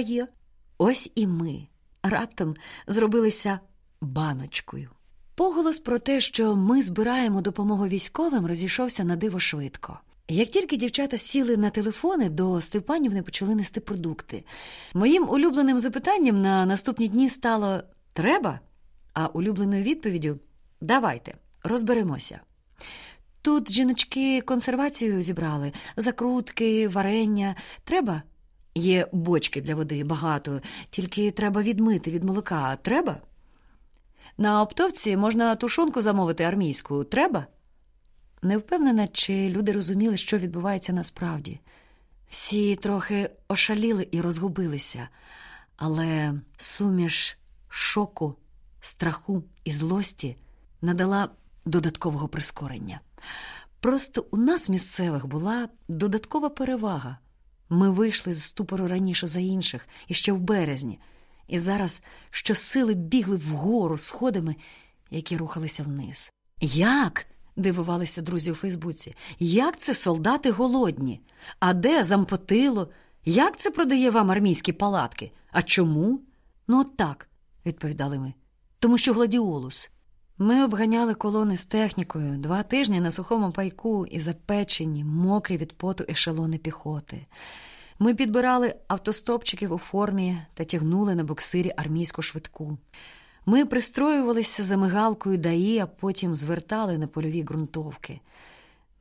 є. Ось і ми раптом зробилися баночкою. Поголос про те, що ми збираємо допомогу військовим, розійшовся на диво швидко. Як тільки дівчата сіли на телефони, до Степанівни почали нести продукти. Моїм улюбленим запитанням на наступні дні стало треба, а улюбленою відповіддю давайте, розберемося. Тут жіночки консервацію зібрали, закрутки, варення. Треба? Є бочки для води багато, тільки треба відмити від молока. Треба? На оптовці можна тушонку замовити армійську. Треба? Не впевнена, чи люди розуміли, що відбувається насправді. Всі трохи ошаліли і розгубилися, але суміш шоку, страху і злості надала додаткового прискорення. Просто у нас, місцевих, була додаткова перевага. Ми вийшли з ступору раніше за інших, і ще в березні, і зараз щосили бігли вгору сходами, які рухалися вниз. Як? дивувалися друзі у Фейсбуці. Як це солдати голодні? А де зампотило? Як це продає вам армійські палатки? А чому? Ну, от так, відповідали ми. Тому що гладіолус. Ми обганяли колони з технікою два тижні на сухому пайку і запечені, мокрі від поту ешелони піхоти. Ми підбирали автостопчиків у формі та тягнули на буксирі армійську швидку. Ми пристроювалися за мигалкою даї, а потім звертали на польові ґрунтовки.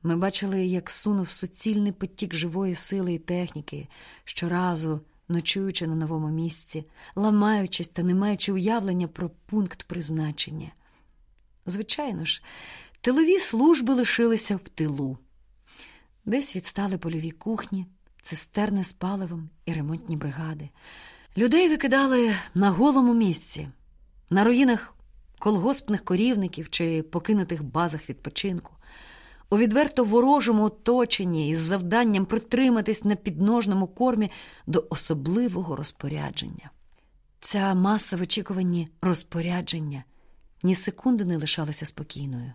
Ми бачили, як сунув суцільний потік живої сили і техніки, щоразу ночуючи на новому місці, ламаючись та не маючи уявлення про пункт призначення. Звичайно ж, тилові служби лишилися в тилу. Десь відстали польові кухні, цистерни з паливом і ремонтні бригади. Людей викидали на голому місці, на руїнах колгоспних корівників чи покинутих базах відпочинку, у відверто ворожому оточенні із завданням притриматись на підножному кормі до особливого розпорядження. Ця маса в очікуванні розпорядження ні секунди не лишалася спокійною.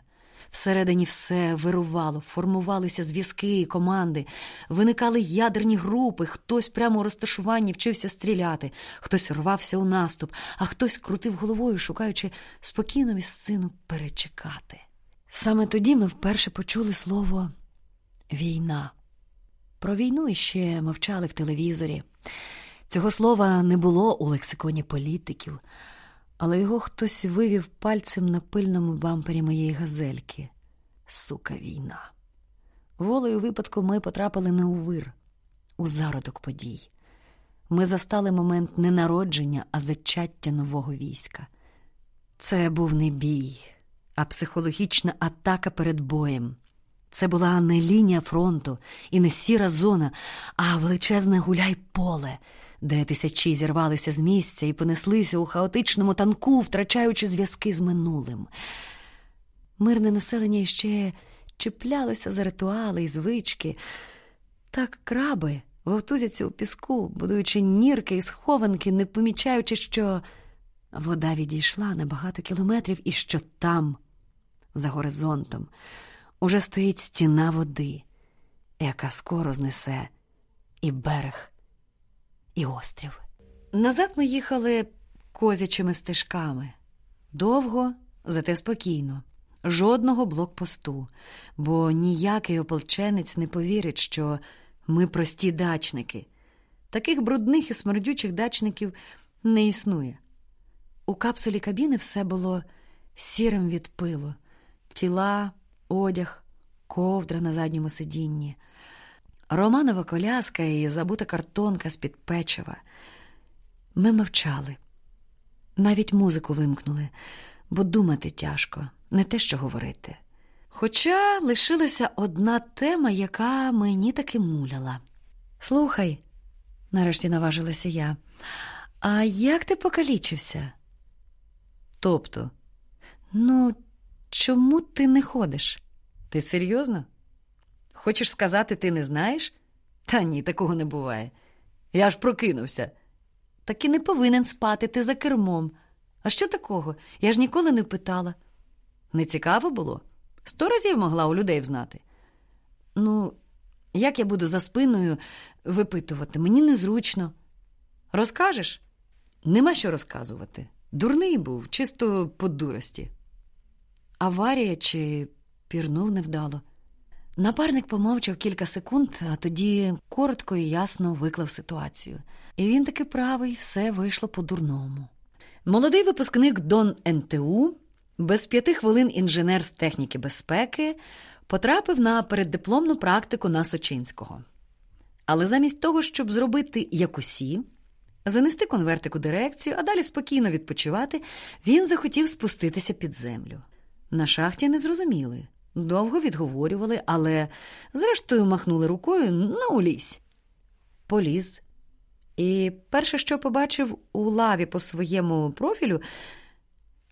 Всередині все вирувало, формувалися зв'язки команди, виникали ядерні групи, хтось прямо у розташуванні вчився стріляти, хтось рвався у наступ, а хтось крутив головою, шукаючи спокійну місцину перечекати. Саме тоді ми вперше почули слово війна. Про війну іще мовчали в телевізорі. Цього слова не було у лексиконі політиків але його хтось вивів пальцем на пильному бампері моєї газельки. Сука, війна. Волею випадку ми потрапили не у вир, у зародок подій. Ми застали момент не народження, а зачаття нового війська. Це був не бій, а психологічна атака перед боєм. Це була не лінія фронту і не сіра зона, а величезне гуляй поле де тисячі зірвалися з місця і понеслися у хаотичному танку, втрачаючи зв'язки з минулим. Мирне населення ще чіплялося за ритуали і звички. Так краби вовтузяться у піску, будуючи нірки і схованки, не помічаючи, що вода відійшла на багато кілометрів і що там, за горизонтом, уже стоїть стіна води, яка скоро знесе і берег, і острів. Назад ми їхали козячими стежками. Довго, зате спокійно, жодного блокпосту, бо ніякий ополченець не повірить, що ми прості дачники. Таких брудних і смердючих дачників не існує. У капсулі кабіни все було сірим від пилу, тіла, одяг, ковдра на задньому сидінні. Романова коляска і забута картонка з-під печива. Ми мовчали, навіть музику вимкнули, бо думати тяжко, не те, що говорити. Хоча лишилася одна тема, яка мені таки муляла. Слухай, нарешті наважилася я, а як ти покалічився? Тобто, ну, чому ти не ходиш? Ти серйозно? Хочеш сказати, ти не знаєш? Та ні, такого не буває. Я ж прокинувся. Так і не повинен спати ти за кермом. А що такого? Я ж ніколи не питала. Не цікаво було? Сто разів могла у людей взнати. Ну, як я буду за спиною випитувати? Мені незручно. Розкажеш? Нема що розказувати. Дурний був, чисто по дурості. Аварія чи пірнув невдало. Напарник помовчав кілька секунд, а тоді коротко і ясно виклав ситуацію. І він таки правий, все вийшло по-дурному. Молодий випускник Дон НТУ, без п'яти хвилин інженер з техніки безпеки, потрапив на переддипломну практику на Сочинського. Але замість того, щоб зробити як усі, занести конвертик у дирекцію, а далі спокійно відпочивати, він захотів спуститися під землю. На шахті не зрозуміли, довго відговорювали, але зрештою махнули рукою ну, улізь. Поліз. І перше, що побачив у лаві по своєму профілю,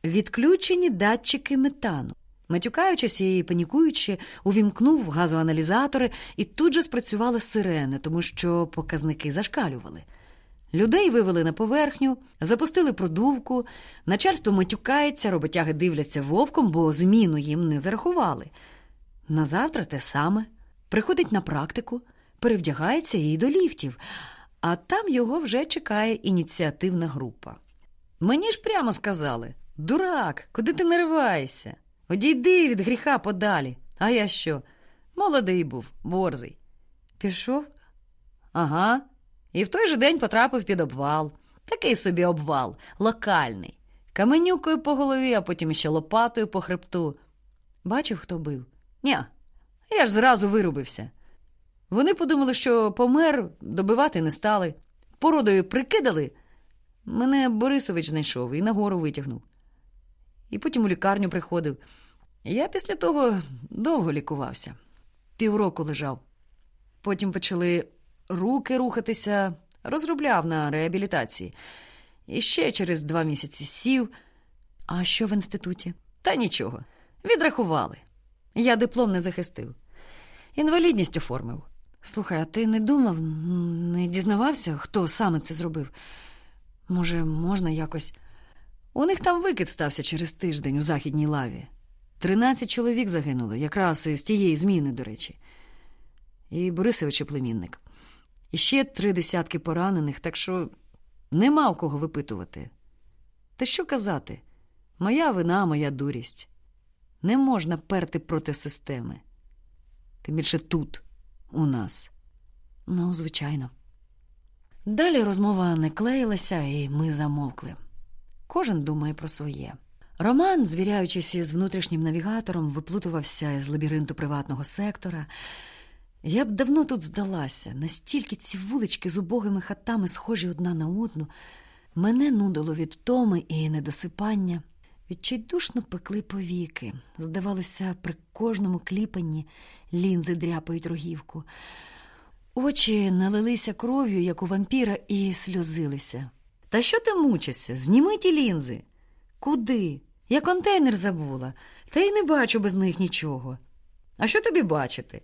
відключені датчики метану. Матюкаючись і панікуючи, увімкнув газоаналізатори і тут же спрацювали сирени, тому що показники зашкалювали. Людей вивели на поверхню, запустили продувку, начальство матюкається, роботяги дивляться вовком, бо зміну їм не зарахували. Назавтра те саме. Приходить на практику, перевдягається і до ліфтів, а там його вже чекає ініціативна група. Мені ж прямо сказали: дурак, куди ти нариваєшся? Одійди від гріха подалі. А я що? Молодий був, борзий. Пішов? Ага. І в той же день потрапив під обвал. Такий собі обвал, локальний. Каменюкою по голові, а потім ще лопатою по хребту. Бачив, хто бив? Ня, я ж зразу вирубився. Вони подумали, що помер, добивати не стали. Породою прикидали. Мене Борисович знайшов і нагору витягнув. І потім у лікарню приходив. Я після того довго лікувався, півроку лежав. Потім почали руки рухатися, розробляв на реабілітації. І ще через два місяці сів. А що в інституті? Та нічого. Відрахували. Я диплом не захистив. Інвалідність оформив. Слухай, а ти не думав, не дізнавався, хто саме це зробив? Може, можна якось. У них там викид стався через тиждень у західній лаві. Тринадцять чоловік загинуло, якраз із тієї зміни, до речі. І Борисович племінник. І ще три десятки поранених, так що нема у кого випитувати. Та що казати? Моя вина, моя дурість. Не можна перти проти системи. Тим більше тут, у нас. Ну, звичайно. Далі розмова не клеїлася, і ми замовкли. Кожен думає про своє. Роман, звіряючись із внутрішнім навігатором, виплутувався з лабіринту приватного сектора. Я б давно тут здалася, настільки ці вулички з убогими хатами схожі одна на одну. Мене нудило від втоми і недосипання. Відчайдушно пекли повіки. Здавалося, при кожному кліпанні лінзи дряпають рогівку. Очі налилися кров'ю, як у вампіра, і сльозилися. Та що ти мучишся? Зніми ті лінзи. Куди? Я контейнер забула, та й не бачу без них нічого. А що тобі бачити?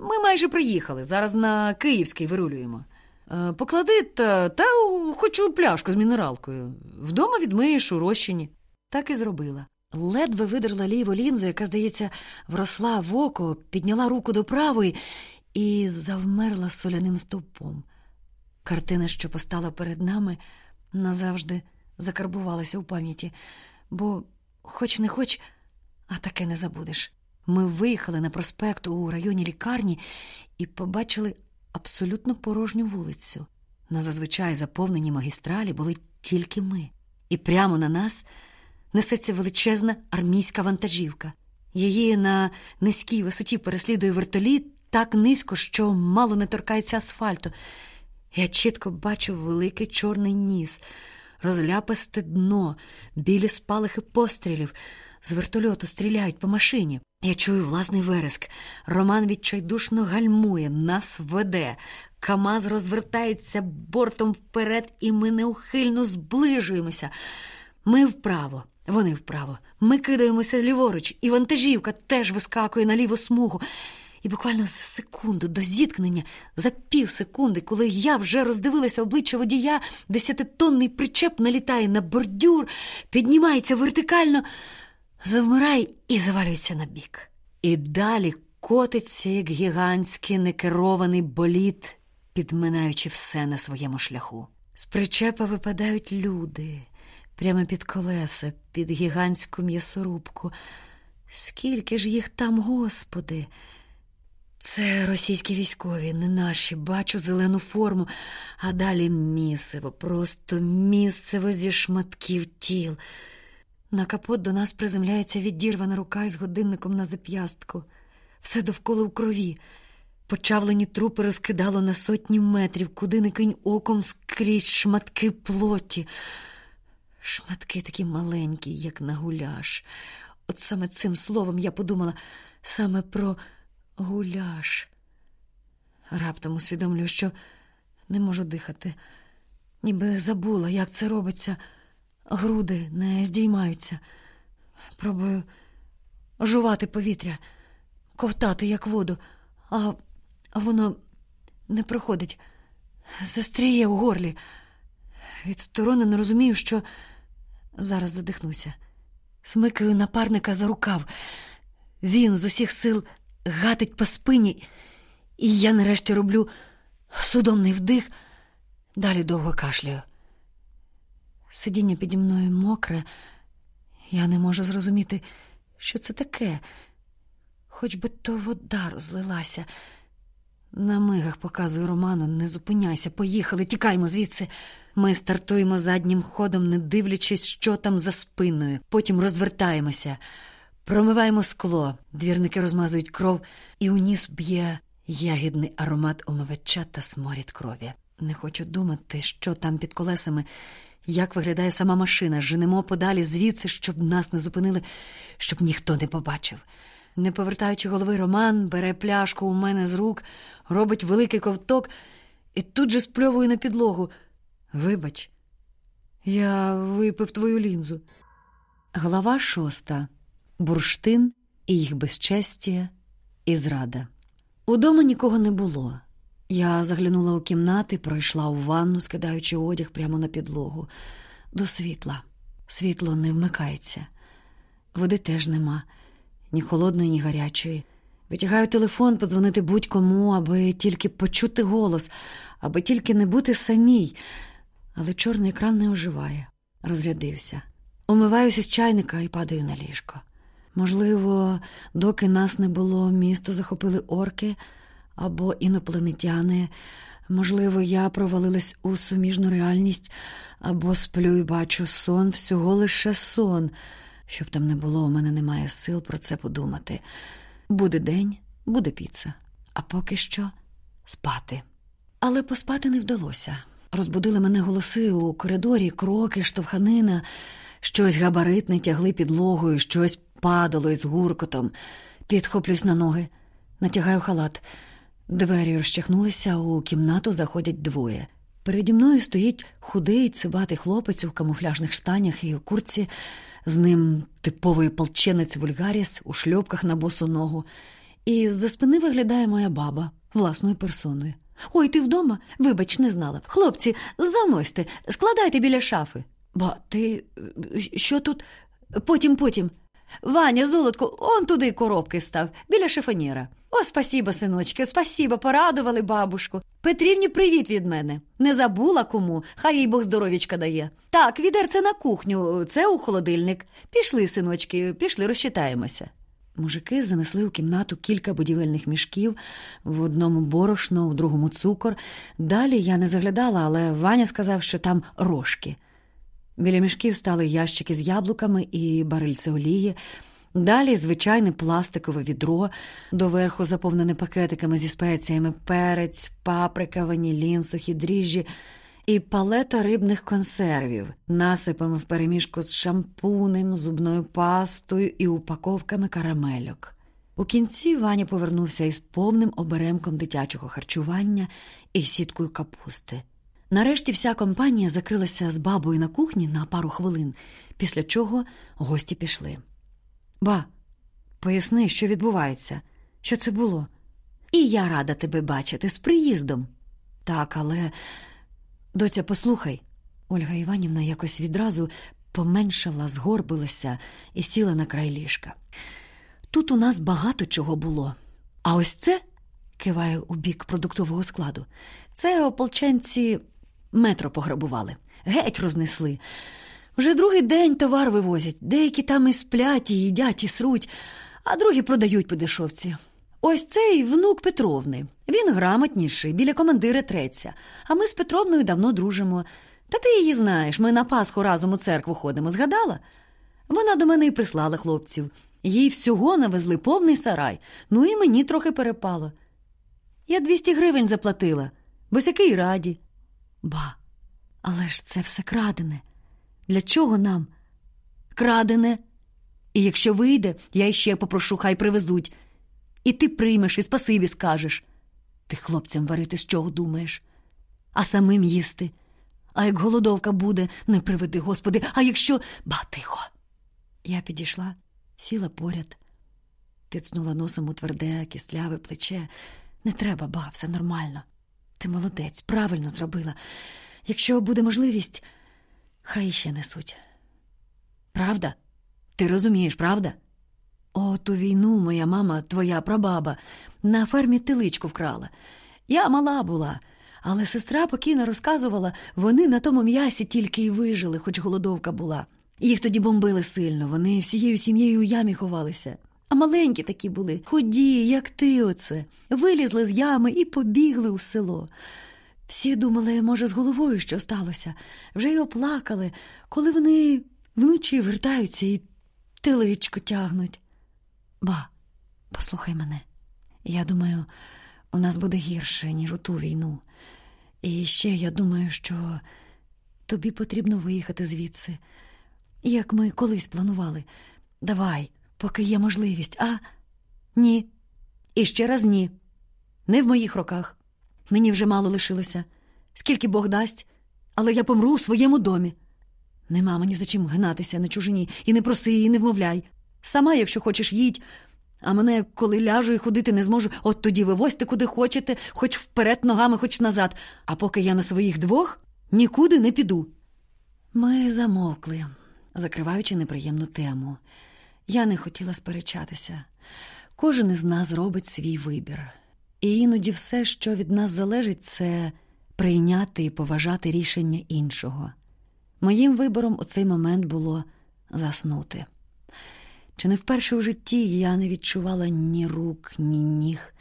Ми майже приїхали, зараз на Київський вирулюємо. Е, поклади та, та хочу пляшку з мінералкою. Вдома відмиєш у розчині. Так і зробила. Ледве видерла ліву лінзу, яка, здається, вросла в око, підняла руку до правої і завмерла соляним стовпом. Картина, що постала перед нами, назавжди закарбувалася у пам'яті, бо, хоч не хоч, а таке не забудеш. Ми виїхали на проспект у районі лікарні і побачили абсолютно порожню вулицю. На зазвичай заповненій магістралі були тільки ми, і прямо на нас несеться величезна армійська вантажівка. Її на низькій висоті переслідує вертоліт так низько, що мало не торкається асфальту. Я чітко бачу великий чорний ніс, розляпасте дно, білі спалахи пострілів. З вертольоту стріляють по машині. Я чую власний вереск. Роман відчайдушно гальмує, нас веде. Камаз розвертається бортом вперед, і ми неухильно зближуємося. Ми вправо, вони вправо. Ми кидаємося ліворуч, і вантажівка теж вискакує на ліву смугу. І буквально за секунду до зіткнення, за пів секунди, коли я вже роздивилася обличчя водія, десятитонний причеп налітає на бордюр, піднімається вертикально, завмирає і завалюється на бік. І далі котиться, як гігантський некерований боліт, підминаючи все на своєму шляху. З причепа випадають люди прямо під колеса, під гігантську м'ясорубку. Скільки ж їх там, господи? Це російські військові, не наші. Бачу зелену форму, а далі місиво, просто місиво зі шматків тіл. На капот до нас приземляється відірвана рука із годинником на зап'ястку. Все довкола у крові. Почавлені трупи розкидало на сотні метрів, куди не кинь оком скрізь шматки плоті. Шматки такі маленькі, як на гуляш. От саме цим словом я подумала саме про гуляш. Раптом усвідомлюю, що не можу дихати, ніби забула, як це робиться. Груди не здіймаються. Пробую жувати повітря, ковтати, як воду, а воно не проходить, застріє у горлі. Відсторонено розумію, що зараз задихнуся. Смикаю напарника за рукав. Він з усіх сил гатить по спині, і я нарешті роблю судомний вдих, далі довго кашляю. Сидіння піді мною мокре, я не можу зрозуміти, що це таке, хоч би то вода розлилася. На мигах показую Роману, не зупиняйся, поїхали, тікаймо звідси. Ми стартуємо заднім ходом, не дивлячись, що там за спиною. Потім розвертаємося, промиваємо скло, двірники розмазують кров, і у ніс б'є ягідний аромат омивача та сморід крові. Не хочу думати, що там під колесами, як виглядає сама машина. Женемо подалі звідси, щоб нас не зупинили, щоб ніхто не побачив. Не повертаючи голови, Роман бере пляшку у мене з рук, робить великий ковток і тут же спльовує на підлогу. Вибач, я випив твою лінзу. Глава шоста. Бурштин і їх безчестя і зрада. Удома нікого не було. Я заглянула у кімнати, пройшла у ванну, скидаючи одяг прямо на підлогу. До світла. Світло не вмикається. Води теж нема, ні холодної, ні гарячої. Витягаю телефон, подзвонити будь-кому, аби тільки почути голос, аби тільки не бути самій. Але чорний екран не оживає, розрядився. Умиваюся з чайника і падаю на ліжко. Можливо, доки нас не було, місто захопили орки або інопланетяни. Можливо, я провалилась у суміжну реальність або сплю і бачу сон, всього лише сон. Щоб там не було, у мене немає сил про це подумати. Буде день, буде піца, а поки що спати. Але поспати не вдалося. Розбудили мене голоси у коридорі, кроки, штовханина, щось габаритне тягли підлогою, щось падало із гуркотом. Підхоплюсь на ноги, натягаю халат. Двері розчахнулися, у кімнату заходять двоє. Переді мною стоїть худий, цибатий хлопець у камуфляжних штанях і у курці, з ним типовий полченець вульгаріс у шльопках на босу ногу. І за спини виглядає моя баба власною персоною. Ой, ти вдома? Вибач, не знала. Хлопці, заносьте, складайте біля шафи. Ба, ти що тут? Потім, потім. Ваня, золотко, он туди коробки став, біля шифонєра. О, спасіба, синочки, спасіба, порадували бабушку. Петрівні, привіт від мене. Не забула кому, хай їй Бог здоров'ячка дає. Так, відерце на кухню, це у холодильник. Пішли, синочки, пішли, розчитаємося. Мужики занесли у кімнату кілька будівельних мішків, в одному борошно, в другому цукор. Далі я не заглядала, але Ваня сказав, що там рожки. Біля мішків стали ящики з яблуками і барильце олії. Далі звичайне пластикове відро, доверху заповнене пакетиками зі спеціями перець, паприка, ванілін, сухі дріжджі і палета рибних консервів, насипами впереміжку з шампунем, зубною пастою і упаковками карамельок. У кінці Ваня повернувся із повним оберемком дитячого харчування і сіткою капусти. Нарешті вся компанія закрилася з бабою на кухні на пару хвилин, після чого гості пішли. Ба, поясни, що відбувається, що це було. І я рада тебе бачити з приїздом. Так, але, доця, послухай, Ольга Іванівна якось відразу поменшала, згорбилася і сіла на край ліжка. Тут у нас багато чого було. А ось це, киваю у бік продуктового складу, це ополченці метро пограбували, геть рознесли. Вже другий день товар вивозять, деякі там і сплять, і їдять, і сруть, а другі продають по дешовці. Ось цей внук Петровни. Він грамотніший, біля командира треться. А ми з Петровною давно дружимо. Та ти її знаєш, ми на Пасху разом у церкву ходимо, згадала? Вона до мене і прислала хлопців. Їй всього навезли повний сарай, ну і мені трохи перепало. Я 200 гривень заплатила, босяки й раді. Ба, але ж це все крадене. Для чого нам? Крадене. І якщо вийде, я іще попрошу, хай привезуть. І ти приймеш і спасибі скажеш. Ти хлопцям варити з чого думаєш, а самим їсти. А як голодовка буде, не приведи, Господи, а якщо ба тихо. Я підійшла, сіла поряд, тицнула носом у тверде, кисляве плече. Не треба, ба, все нормально. Ти молодець, правильно зробила. Якщо буде можливість, хай іще несуть. Правда? Ти розумієш, правда? О, ту війну моя мама, твоя прабаба, на фермі тиличку вкрала. Я мала була, але сестра покійно розказувала, вони на тому м'ясі тільки й вижили, хоч голодовка була. Їх тоді бомбили сильно, вони всією сім'єю у ямі ховалися. А маленькі такі були, худі, як ти оце, вилізли з ями і побігли у село. Всі думали, може, з головою що сталося, вже й оплакали, коли вони вночі вертаються і тиличку тягнуть. Ба, послухай мене. Я думаю, у нас буде гірше, ніж у ту війну. І ще я думаю, що тобі потрібно виїхати звідси, як ми колись планували. Давай, поки є можливість, а? Ні. І ще раз ні. Не в моїх руках. Мені вже мало лишилося. Скільки Бог дасть, але я помру у своєму домі. Нема мені за чим гнатися на чужині і не проси, і не вмовляй. Сама, якщо хочеш, їдь. А мене, коли ляжу і ходити не зможу, от тоді вивозьте куди хочете, хоч вперед ногами, хоч назад. А поки я на своїх двох нікуди не піду. Ми замовкли, закриваючи неприємну тему. Я не хотіла сперечатися. Кожен із нас робить свій вибір. І іноді все, що від нас залежить, це прийняти і поважати рішення іншого. Моїм вибором у цей момент було заснути. Чи не вперше у житті я не відчувала ні рук, ні ніг,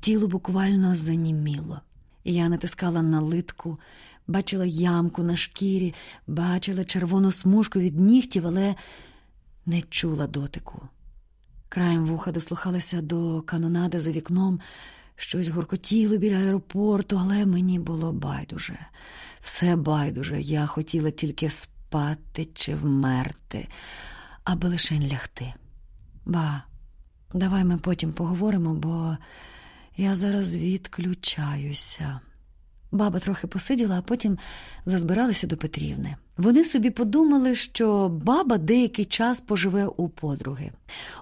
тіло буквально заніміло. Я натискала на литку, бачила ямку на шкірі, бачила червону смужку від нігтів, але не чула дотику. Краєм вуха дослухалася до канонади за вікном, щось гуркотіло біля аеропорту, але мені було байдуже. Все байдуже. Я хотіла тільки спати чи вмерти аби лишень лягти. Ба, давай ми потім поговоримо, бо я зараз відключаюся. Баба трохи посиділа, а потім зазбиралися до Петрівни. Вони собі подумали, що баба деякий час поживе у подруги.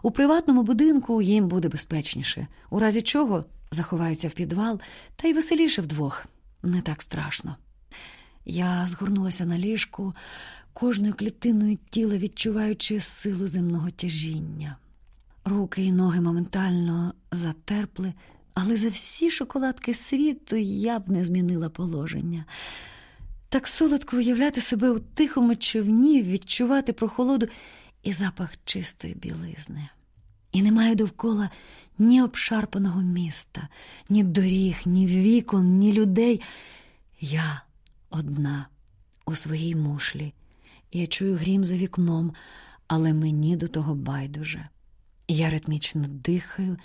У приватному будинку їм буде безпечніше, у разі чого заховаються в підвал, та й веселіше вдвох. Не так страшно. Я згорнулася на ліжку, кожною клітиною тіла відчуваючи силу земного тяжіння. Руки і ноги моментально затерпли, але за всі шоколадки світу я б не змінила положення. Так солодко уявляти себе у тихому човні, відчувати прохолоду і запах чистої білизни. І немає довкола ні обшарпаного міста, ні доріг, ні вікон, ні людей. Я одна у своїй мушлі. Я чую грім за вікном, але мені до того байдуже. Я ритмічно дихаю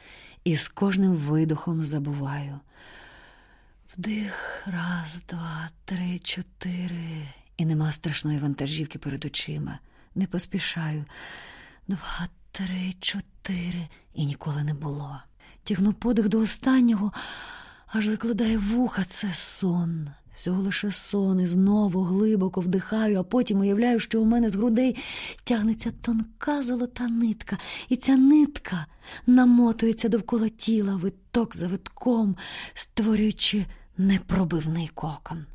і з кожним видухом забуваю. Вдих, раз, два, три, чотири. І нема страшної вантажівки перед очима. Не поспішаю. Два, три, чотири. І ніколи не було. Тягну подих до останнього, аж закладає вуха це сон всього лише сон і знову глибоко вдихаю, а потім уявляю, що у мене з грудей тягнеться тонка золота нитка, і ця нитка намотується довкола тіла виток за витком, створюючи непробивний кокон.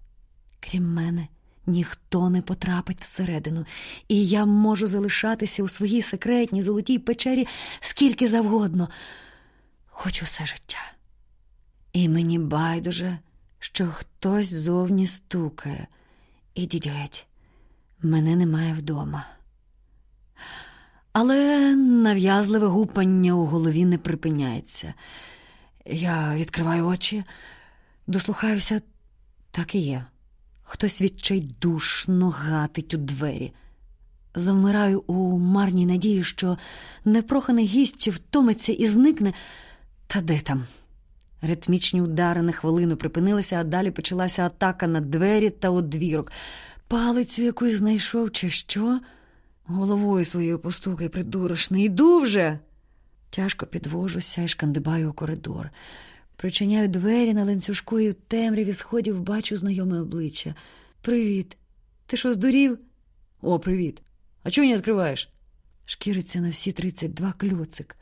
Крім мене, ніхто не потрапить всередину, і я можу залишатися у своїй секретній золотій печері скільки завгодно, хоч усе життя. І мені байдуже що хтось зовні стукає. Ідіть геть, мене немає вдома. Але нав'язливе гупання у голові не припиняється. Я відкриваю очі, дослухаюся, так і є. Хтось відчайдушно гатить у двері. Завмираю у марній надії, що непроханий гість втомиться і зникне. Та де там? Ритмічні удари на хвилину припинилися, а далі почалася атака на двері та одвірок. Палицю якусь знайшов, чи що? Головою своєю постукай, придурочний. Іду вже. Тяжко підвожуся і шкандибаю у коридор. Причиняю двері на ланцюжку і в темряві сходів бачу знайоме обличчя. Привіт. Ти що, здурів? О, привіт. А чого не відкриваєш? Шкіриться на всі 32 кльоцик.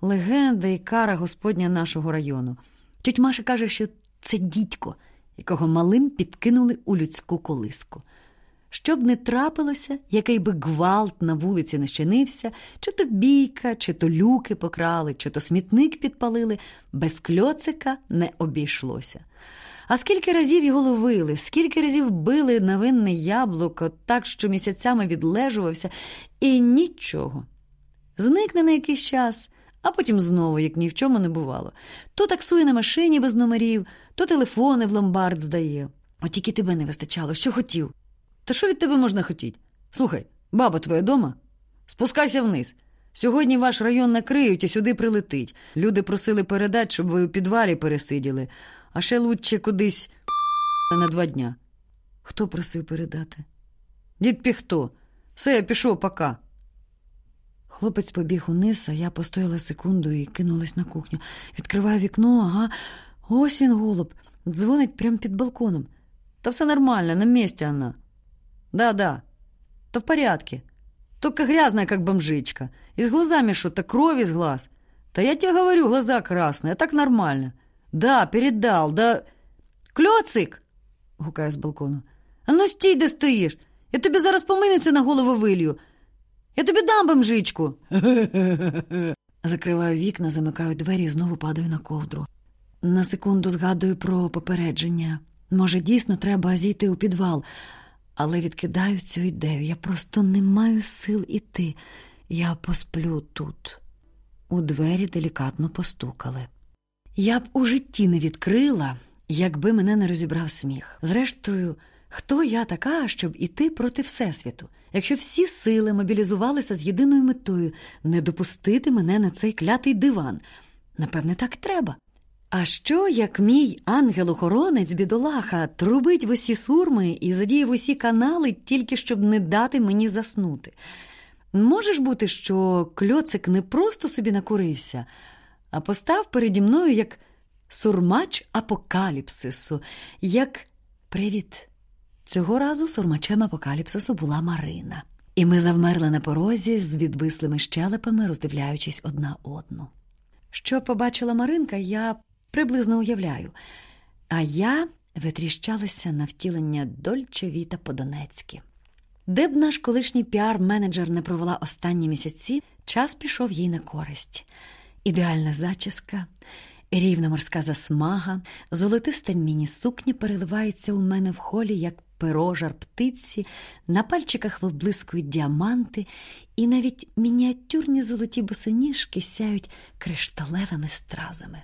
Легенда і кара господня нашого району. Тють Маша каже, що це дідько, якого малим підкинули у людську колиску. Щоб не трапилося, який би гвалт на вулиці не щинився, чи то бійка, чи то люки покрали, чи то смітник підпалили, без кльоцика не обійшлося. А скільки разів його ловили, скільки разів били на винне яблуко, так що місяцями відлежувався, і нічого. Зникне на якийсь час, а потім знову, як ні в чому не бувало. То таксує на машині без номерів, то телефони в ломбард здає. От тільки тебе не вистачало, що хотів. Та що від тебе можна хотіти? Слухай, баба твоя дома? Спускайся вниз. Сьогодні ваш район накриють і сюди прилетить. Люди просили передати, щоб ви у підвалі пересиділи, а ще лучше кудись на два дня. Хто просив передати? Дід Піхто. Все, я пішов, пока. Хлопець побіг униз, а я постояла секунду і кинулась на кухню. Відкриваю вікно, ага, ось він голуб, дзвонить прямо під балконом. Та все нормально, на місці вона. Да-да, то в порядке. Только грязная, как бомжичка. И с глазами что-то, кровь из глаз. Да я тебе говорю, глаза красные, а так нормально. Да, передал, да... Кльоцик! гукає з балкону. А ну стій, де стоїш. Я тобі зараз поминицю на голову вилью. Я тобі дам бомжичку. Закриваю вікна, замикаю двері і знову падаю на ковдру. На секунду згадую про попередження. Може, дійсно треба зійти у підвал, але відкидаю цю ідею. Я просто не маю сил іти. Я посплю тут. У двері делікатно постукали. Я б у житті не відкрила, якби мене не розібрав сміх. Зрештою, хто я така, щоб іти проти Всесвіту, якщо всі сили мобілізувалися з єдиною метою не допустити мене на цей клятий диван? Напевне, так треба. А що, як мій ангел-охоронець бідолаха трубить в усі сурми і задіє в усі канали, тільки щоб не дати мені заснути? Може ж бути, що кльоцик не просто собі накурився, а постав переді мною як сурмач апокаліпсису, як привіт. Цього разу сурмачем апокаліпсису була Марина, і ми завмерли на порозі з відвислими щелепами, роздивляючись одна одну. Що побачила Маринка, я приблизно уявляю, а я витріщалася на втілення Дольче Віта по-донецьки. Де б наш колишній піар-менеджер не провела останні місяці, час пішов їй на користь. Ідеальна зачіска, рівна морська засмага, золотиста міні-сукня переливається у мене в холі, як перо жар птиці, на пальчиках виблискують діаманти, і навіть мініатюрні золоті босоніжки сяють кришталевими стразами.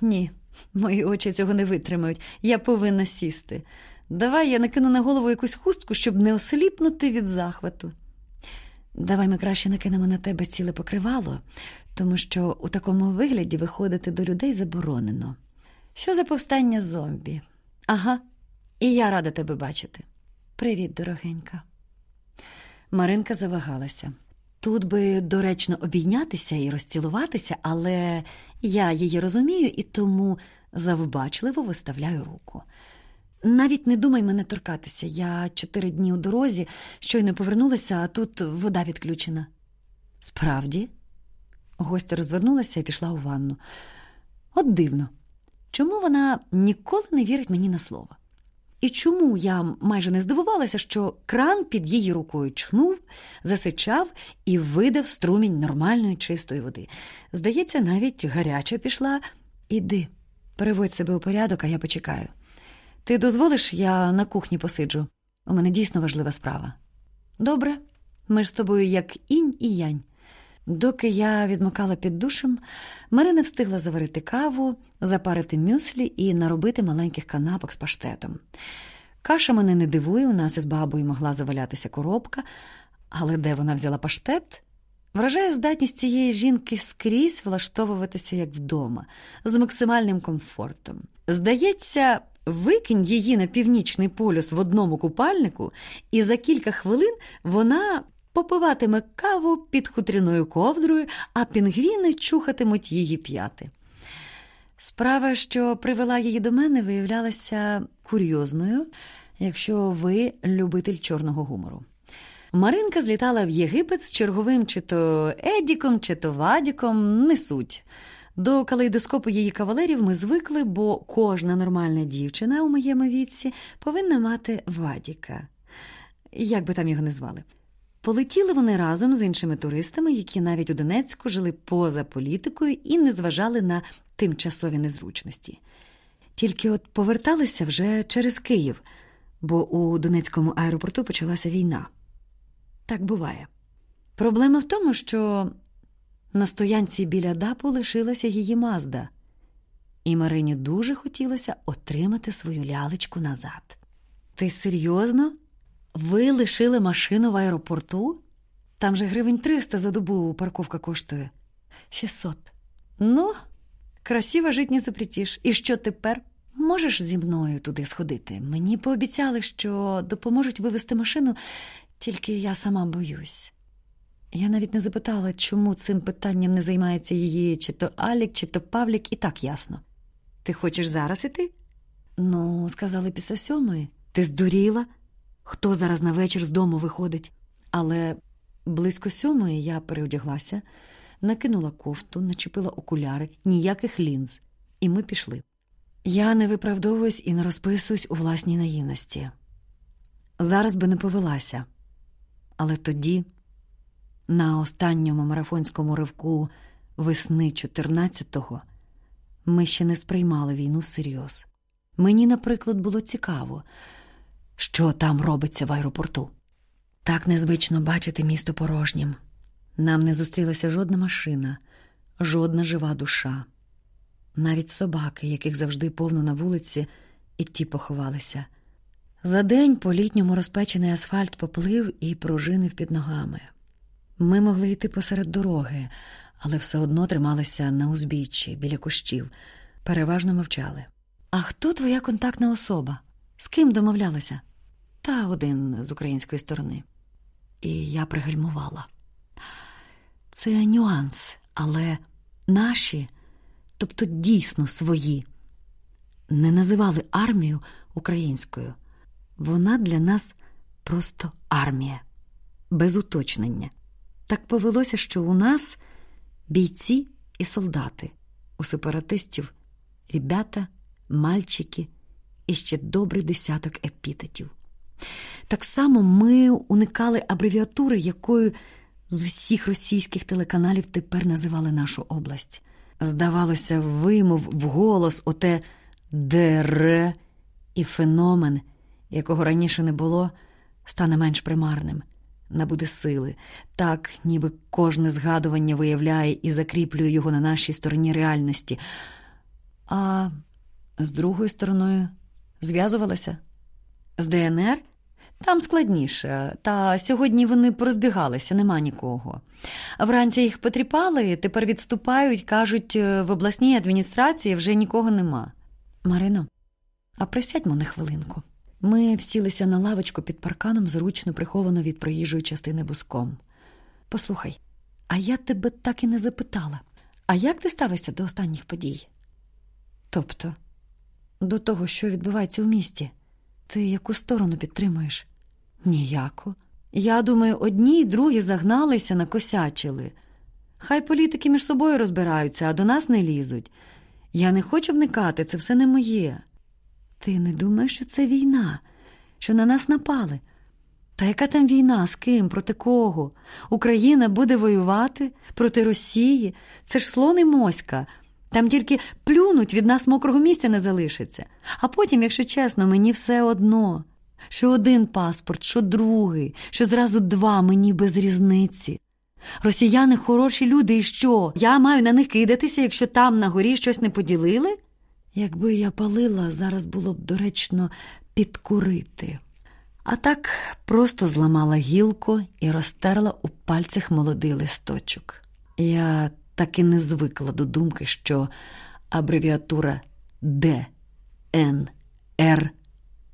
Ні, мої очі цього не витримають. Я повинна сісти. Давай я накину на голову якусь хустку, щоб не осліпнути від захвату. Давай ми краще накинемо на тебе ціле покривало, тому що у такому вигляді виходити до людей заборонено. Що за повстання зомбі? Ага, і я рада тебе бачити. Привіт, дорогенька. Маринка завагалася. Тут би доречно обійнятися і розцілуватися, але я її розумію і тому завбачливо виставляю руку. Навіть не думай мене торкатися. Я чотири дні у дорозі, щойно повернулася, а тут вода відключена. Справді, гостя розвернулася і пішла у ванну. От дивно, чому вона ніколи не вірить мені на слово? І чому я майже не здивувалася, що кран під її рукою чхнув, засичав і видав струмінь нормальної чистої води. Здається, навіть гаряча пішла. Іди, переводь себе у порядок, а я почекаю. Ти дозволиш, я на кухні посиджу. У мене дійсно важлива справа. Добре, ми ж з тобою як інь і янь. Доки я відмокала під душем, Марина встигла заварити каву, запарити мюслі і наробити маленьких канапок з паштетом. Каша мене не дивує, у нас із бабою могла завалятися коробка, але де вона взяла паштет? Вражає здатність цієї жінки скрізь влаштовуватися як вдома, з максимальним комфортом. Здається, викинь її на північний полюс в одному купальнику, і за кілька хвилин вона попиватиме каву під хутряною ковдрою, а пінгвіни чухатимуть її п'яти. Справа, що привела її до мене, виявлялася курйозною, якщо ви любитель чорного гумору. Маринка злітала в Єгипет з черговим чи то Едіком, чи то Вадіком, не суть. До калейдоскопу її кавалерів ми звикли, бо кожна нормальна дівчина у моєму віці повинна мати Вадіка, як би там його не звали. Полетіли вони разом з іншими туристами, які навіть у Донецьку жили поза політикою і не зважали на тимчасові незручності. Тільки от поверталися вже через Київ, бо у Донецькому аеропорту почалася війна. Так буває. Проблема в тому, що на стоянці біля ДАПу лишилася її Мазда, і Марині дуже хотілося отримати свою лялечку назад. Ти серйозно? Ви лишили машину в аеропорту? Там же гривень 300 за добу парковка коштує. 600. Ну, красиво жить не запретиш. І що тепер? Можеш зі мною туди сходити? Мені пообіцяли, що допоможуть вивезти машину, тільки я сама боюсь. Я навіть не запитала, чому цим питанням не займається її чи то Алік, чи то Павлік, і так ясно. Ти хочеш зараз іти? Ну, сказали після сьомої. Ти здуріла? Хто зараз на вечір з дому виходить? Але близько сьомої я переодяглася, накинула кофту, начепила окуляри, ніяких лінз, і ми пішли. Я не виправдовуюсь і не розписуюсь у власній наївності. Зараз би не повелася, але тоді, на останньому марафонському ривку весни 14-го, ми ще не сприймали війну всерйоз. Мені, наприклад, було цікаво що там робиться в аеропорту. Так незвично бачити місто порожнім. Нам не зустрілася жодна машина, жодна жива душа. Навіть собаки, яких завжди повно на вулиці, і ті поховалися. За день по літньому розпечений асфальт поплив і пружинив під ногами. Ми могли йти посеред дороги, але все одно трималися на узбіччі біля кущів, переважно мовчали. А хто твоя контактна особа? З ким домовлялася? Та один з української сторони. І я пригальмувала. Це нюанс, але наші, тобто дійсно свої, не називали армію українською. Вона для нас просто армія, без уточнення. Так повелося, що у нас бійці і солдати, у сепаратистів ребята, мальчики і ще добрий десяток епітетів. Так само ми уникали абревіатури, якою з усіх російських телеканалів тепер називали нашу область. Здавалося, вимов вголос оте ДР і феномен, якого раніше не було, стане менш примарним, набуде сили, так, ніби кожне згадування виявляє і закріплює його на нашій стороні реальності. А з другою стороною зв'язувалася з ДНР. Там складніше, та сьогодні вони порозбігалися, нема нікого. Вранці їх потріпали, тепер відступають, кажуть, е, в обласній адміністрації вже нікого нема. Марино, а присядьмо на хвилинку. Ми всілися на лавочку під парканом, зручно приховано від проїжджої частини буском. Послухай, а я тебе так і не запитала. А як ти ставишся до останніх подій? Тобто, до того, що відбувається в місті, ти яку сторону підтримуєш? Ніяко. Я думаю, одні й другі загналися, накосячили. Хай політики між собою розбираються, а до нас не лізуть. Я не хочу вникати, це все не моє. Ти не думаєш, що це війна, що на нас напали? Та яка там війна? З ким? Проти кого? Україна буде воювати проти Росії? Це ж слон і моська. Там тільки плюнуть від нас мокрого місця не залишиться. А потім, якщо чесно, мені все одно. Що один паспорт, що другий, що зразу два мені без різниці. Росіяни хороші люди, і що? Я маю на них кидатися, якщо там на горі щось не поділили? Якби я палила, зараз було б доречно підкурити. А так просто зламала гілку і розтерла у пальцях молодий листочок. Я так і не звикла до думки, що абревіатура ДНР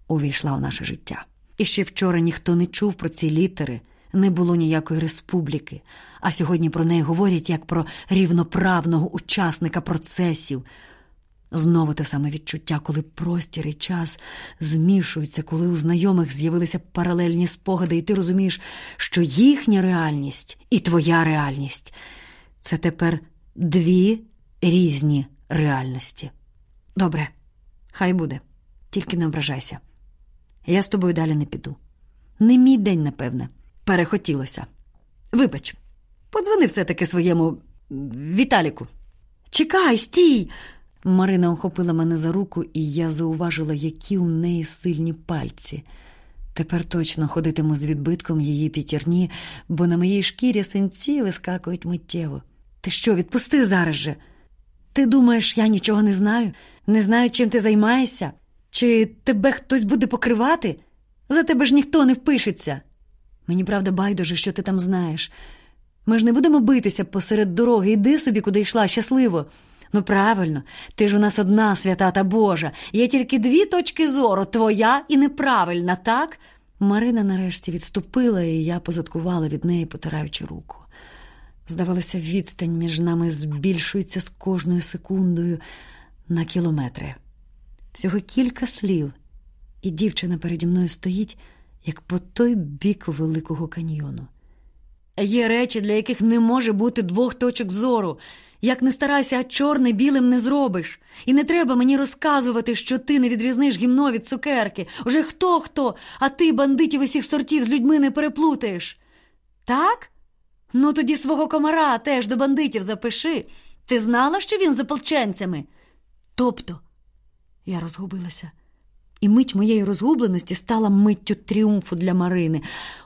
увійшла у наше життя. І ще вчора ніхто не чув про ці літери, не було ніякої республіки, а сьогодні про неї говорять як про рівноправного учасника процесів. Знову те саме відчуття, коли простір і час змішуються, коли у знайомих з'явилися паралельні спогади, і ти розумієш, що їхня реальність і твоя реальність це тепер дві різні реальності. Добре, хай буде, тільки не ображайся. Я з тобою далі не піду. Не мій день, напевне, перехотілося. Вибач, подзвони все-таки своєму Віталіку. Чекай, стій! Марина охопила мене за руку, і я зауважила, які у неї сильні пальці. Тепер точно ходитиму з відбитком її п'ятірні, бо на моїй шкірі синці вискакують миттєво. Ти що, відпусти зараз же? Ти думаєш, я нічого не знаю? Не знаю, чим ти займаєшся? Чи тебе хтось буде покривати? За тебе ж ніхто не впишеться. Мені правда байдуже, що ти там знаєш. Ми ж не будемо битися посеред дороги. Іди собі, куди йшла, щасливо. Ну, правильно, ти ж у нас одна свята та Божа. Є тільки дві точки зору твоя і неправильна, так? Марина нарешті відступила, і я позадкувала від неї, потираючи руку. Здавалося, відстань між нами збільшується з кожною секундою на кілометри. Всього кілька слів, і дівчина переді мною стоїть, як по той бік Великого каньйону. Є речі, для яких не може бути двох точок зору. Як не старайся, а чорне білим не зробиш. І не треба мені розказувати, що ти не відрізниш гімно від цукерки. Уже хто хто, а ти бандитів усіх сортів з людьми не переплутаєш. Так? Ну тоді свого комара теж до бандитів запиши. Ти знала, що він з ополченцями? Тобто, я розгубилася. І мить моєї розгубленості стала миттю тріумфу для Марини.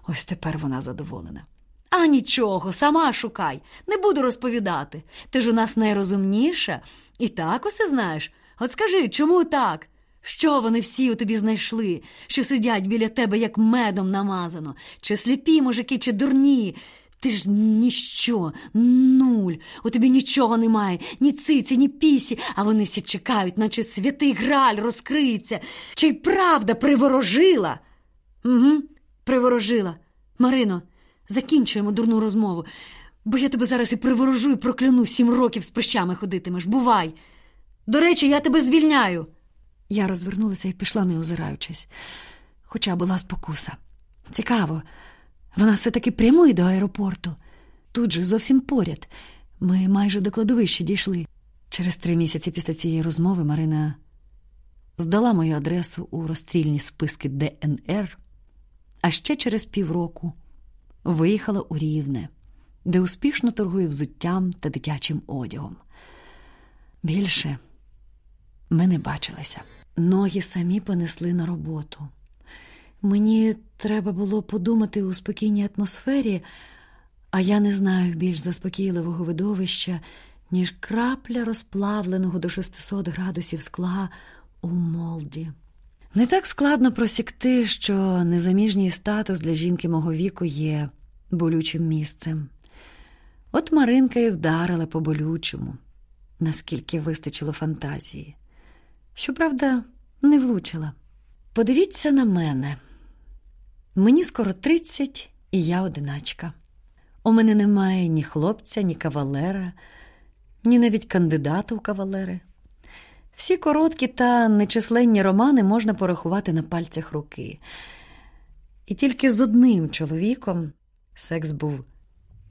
Ось тепер вона задоволена. А нічого, сама шукай, не буду розповідати. Ти ж у нас найрозумніша і так усе знаєш. От скажи, чому так? Що вони всі у тобі знайшли, що сидять біля тебе, як медом намазано, чи сліпі мужики, чи дурні? Ти ж ніщо, нуль, у тобі нічого немає, ні циці, ні пісі, а вони всі чекають, наче святий граль розкриється, чи й правда приворожила? Угу, приворожила. Марино, закінчуємо дурну розмову, бо я тебе зараз і приворожу, і прокляну сім років з прищами ходитимеш. Бувай. До речі, я тебе звільняю. Я розвернулася і пішла, не озираючись, хоча була спокуса. Цікаво. Вона все-таки прямує до аеропорту. Тут же зовсім поряд. Ми майже до кладовища дійшли. Через три місяці після цієї розмови Марина здала мою адресу у розстрільні списки ДНР, а ще через півроку виїхала у Рівне, де успішно торгує взуттям та дитячим одягом. Більше ми не бачилися. Ноги самі понесли на роботу. Мені треба було подумати у спокійній атмосфері, а я не знаю більш заспокійливого видовища, ніж крапля розплавленого до 600 градусів скла у молді. Не так складно просікти, що незаміжній статус для жінки мого віку є болючим місцем. От Маринка і вдарила по болючому, наскільки вистачило фантазії. Щоправда, не влучила. Подивіться на мене. Мені скоро тридцять, і я одиначка. У мене немає ні хлопця, ні кавалера, ні навіть кандидата у кавалери. Всі короткі та нечисленні романи можна порахувати на пальцях руки. І тільки з одним чоловіком секс був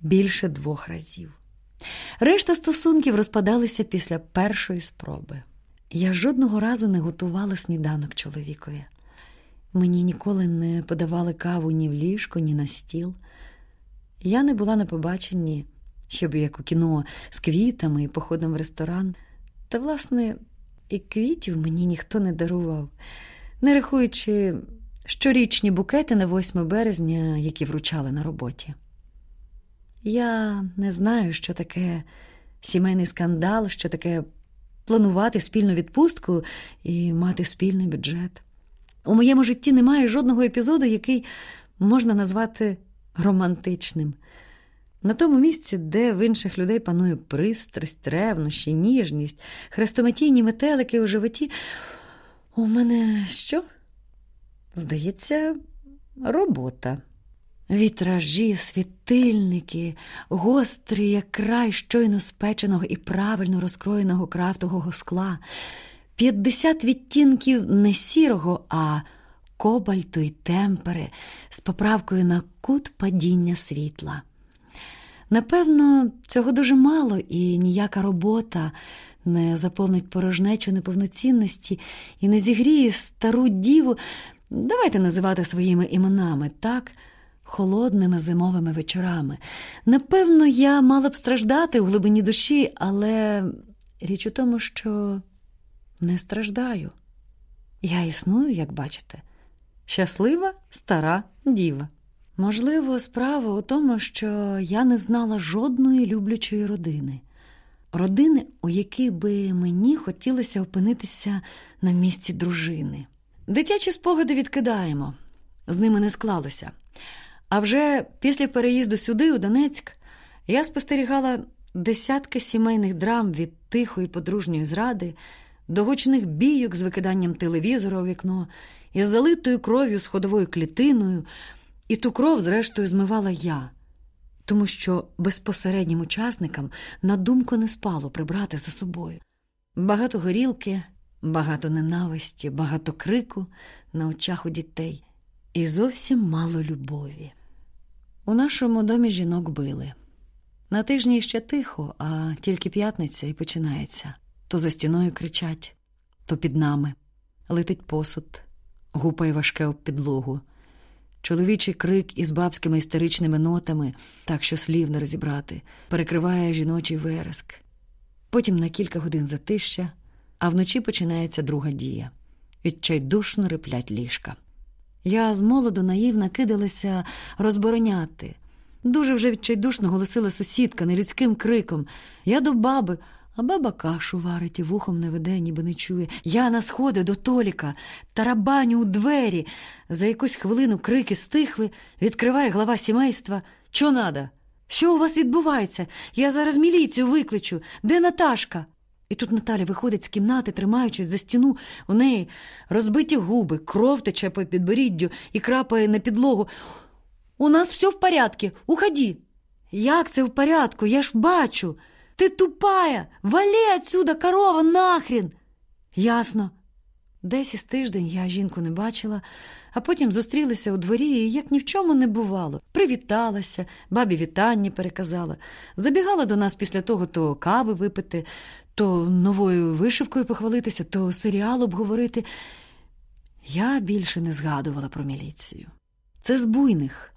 більше двох разів. Решта стосунків розпадалися після першої спроби. Я жодного разу не готувала сніданок чоловікові. Мені ніколи не подавали каву ні в ліжко, ні на стіл. Я не була на побаченні, щоб як у кіно з квітами і походом в ресторан. Та, власне, і квітів мені ніхто не дарував, не рахуючи щорічні букети на 8 березня, які вручали на роботі. Я не знаю, що таке сімейний скандал, що таке планувати спільну відпустку і мати спільний бюджет. У моєму житті немає жодного епізоду, який можна назвати романтичним. На тому місці, де в інших людей панує пристрасть, ревнощі, ніжність, хрестоматійні метелики у животі, у мене що? Здається, робота. Вітражі, світильники, гострі, як край щойно спеченого і правильно розкроєного крафтового скла, п'ятдесят відтінків не сірого, а кобальту й темпери з поправкою на кут падіння світла. Напевно, цього дуже мало, і ніяка робота не заповнить порожнечу неповноцінності і не зігріє стару діву. Давайте називати своїми іменами, так? Холодними зимовими вечорами. Напевно, я мала б страждати у глибині душі, але річ у тому, що не страждаю. Я існую, як бачите, щаслива стара діва. Можливо, справа у тому, що я не знала жодної люблячої родини, родини, у якій би мені хотілося опинитися на місці дружини. Дитячі спогади відкидаємо, з ними не склалося. А вже після переїзду сюди, у Донецьк, я спостерігала десятки сімейних драм від тихої подружньої зради, до гучних бійок з викиданням телевізора у вікно, із залитою кров'ю сходовою клітиною, і ту кров, зрештою, змивала я, тому що безпосереднім учасникам на думку не спало прибрати за собою. Багато горілки, багато ненависті, багато крику на очах у дітей і зовсім мало любові. У нашому домі жінок били. На тижні ще тихо, а тільки п'ятниця і починається. То за стіною кричать, то під нами. Летить посуд, гупає важке об підлогу. Чоловічий крик із бабськими істеричними нотами, так що слів не розібрати, перекриває жіночий вереск. Потім на кілька годин затища, а вночі починається друга дія. Відчайдушно риплять ліжка. Я з молоду наївна кидалася розбороняти. Дуже вже відчайдушно голосила сусідка нелюдським криком. Я до баби, баба кашу варить і вухом не веде, ніби не чує. Я на сходи до Толіка, тарабаню у двері. За якусь хвилину крики стихли, відкриває глава сімейства. Чо надо? Що у вас відбувається? Я зараз міліцію викличу. Де Наташка? І тут Наталя виходить з кімнати, тримаючись за стіну, у неї розбиті губи, кров тече по підборіддю і крапає на підлогу. У нас все в порядку, уходи. Як це в порядку? Я ж бачу. Ти тупая, вали отсюда, корова, нахрін. Ясно. Десь із тиждень я жінку не бачила, а потім зустрілися у дворі і як ні в чому не бувало. Привіталася, бабі вітання переказала. Забігала до нас після того то кави випити, то новою вишивкою похвалитися, то серіал обговорити. Я більше не згадувала про міліцію. Це з буйних,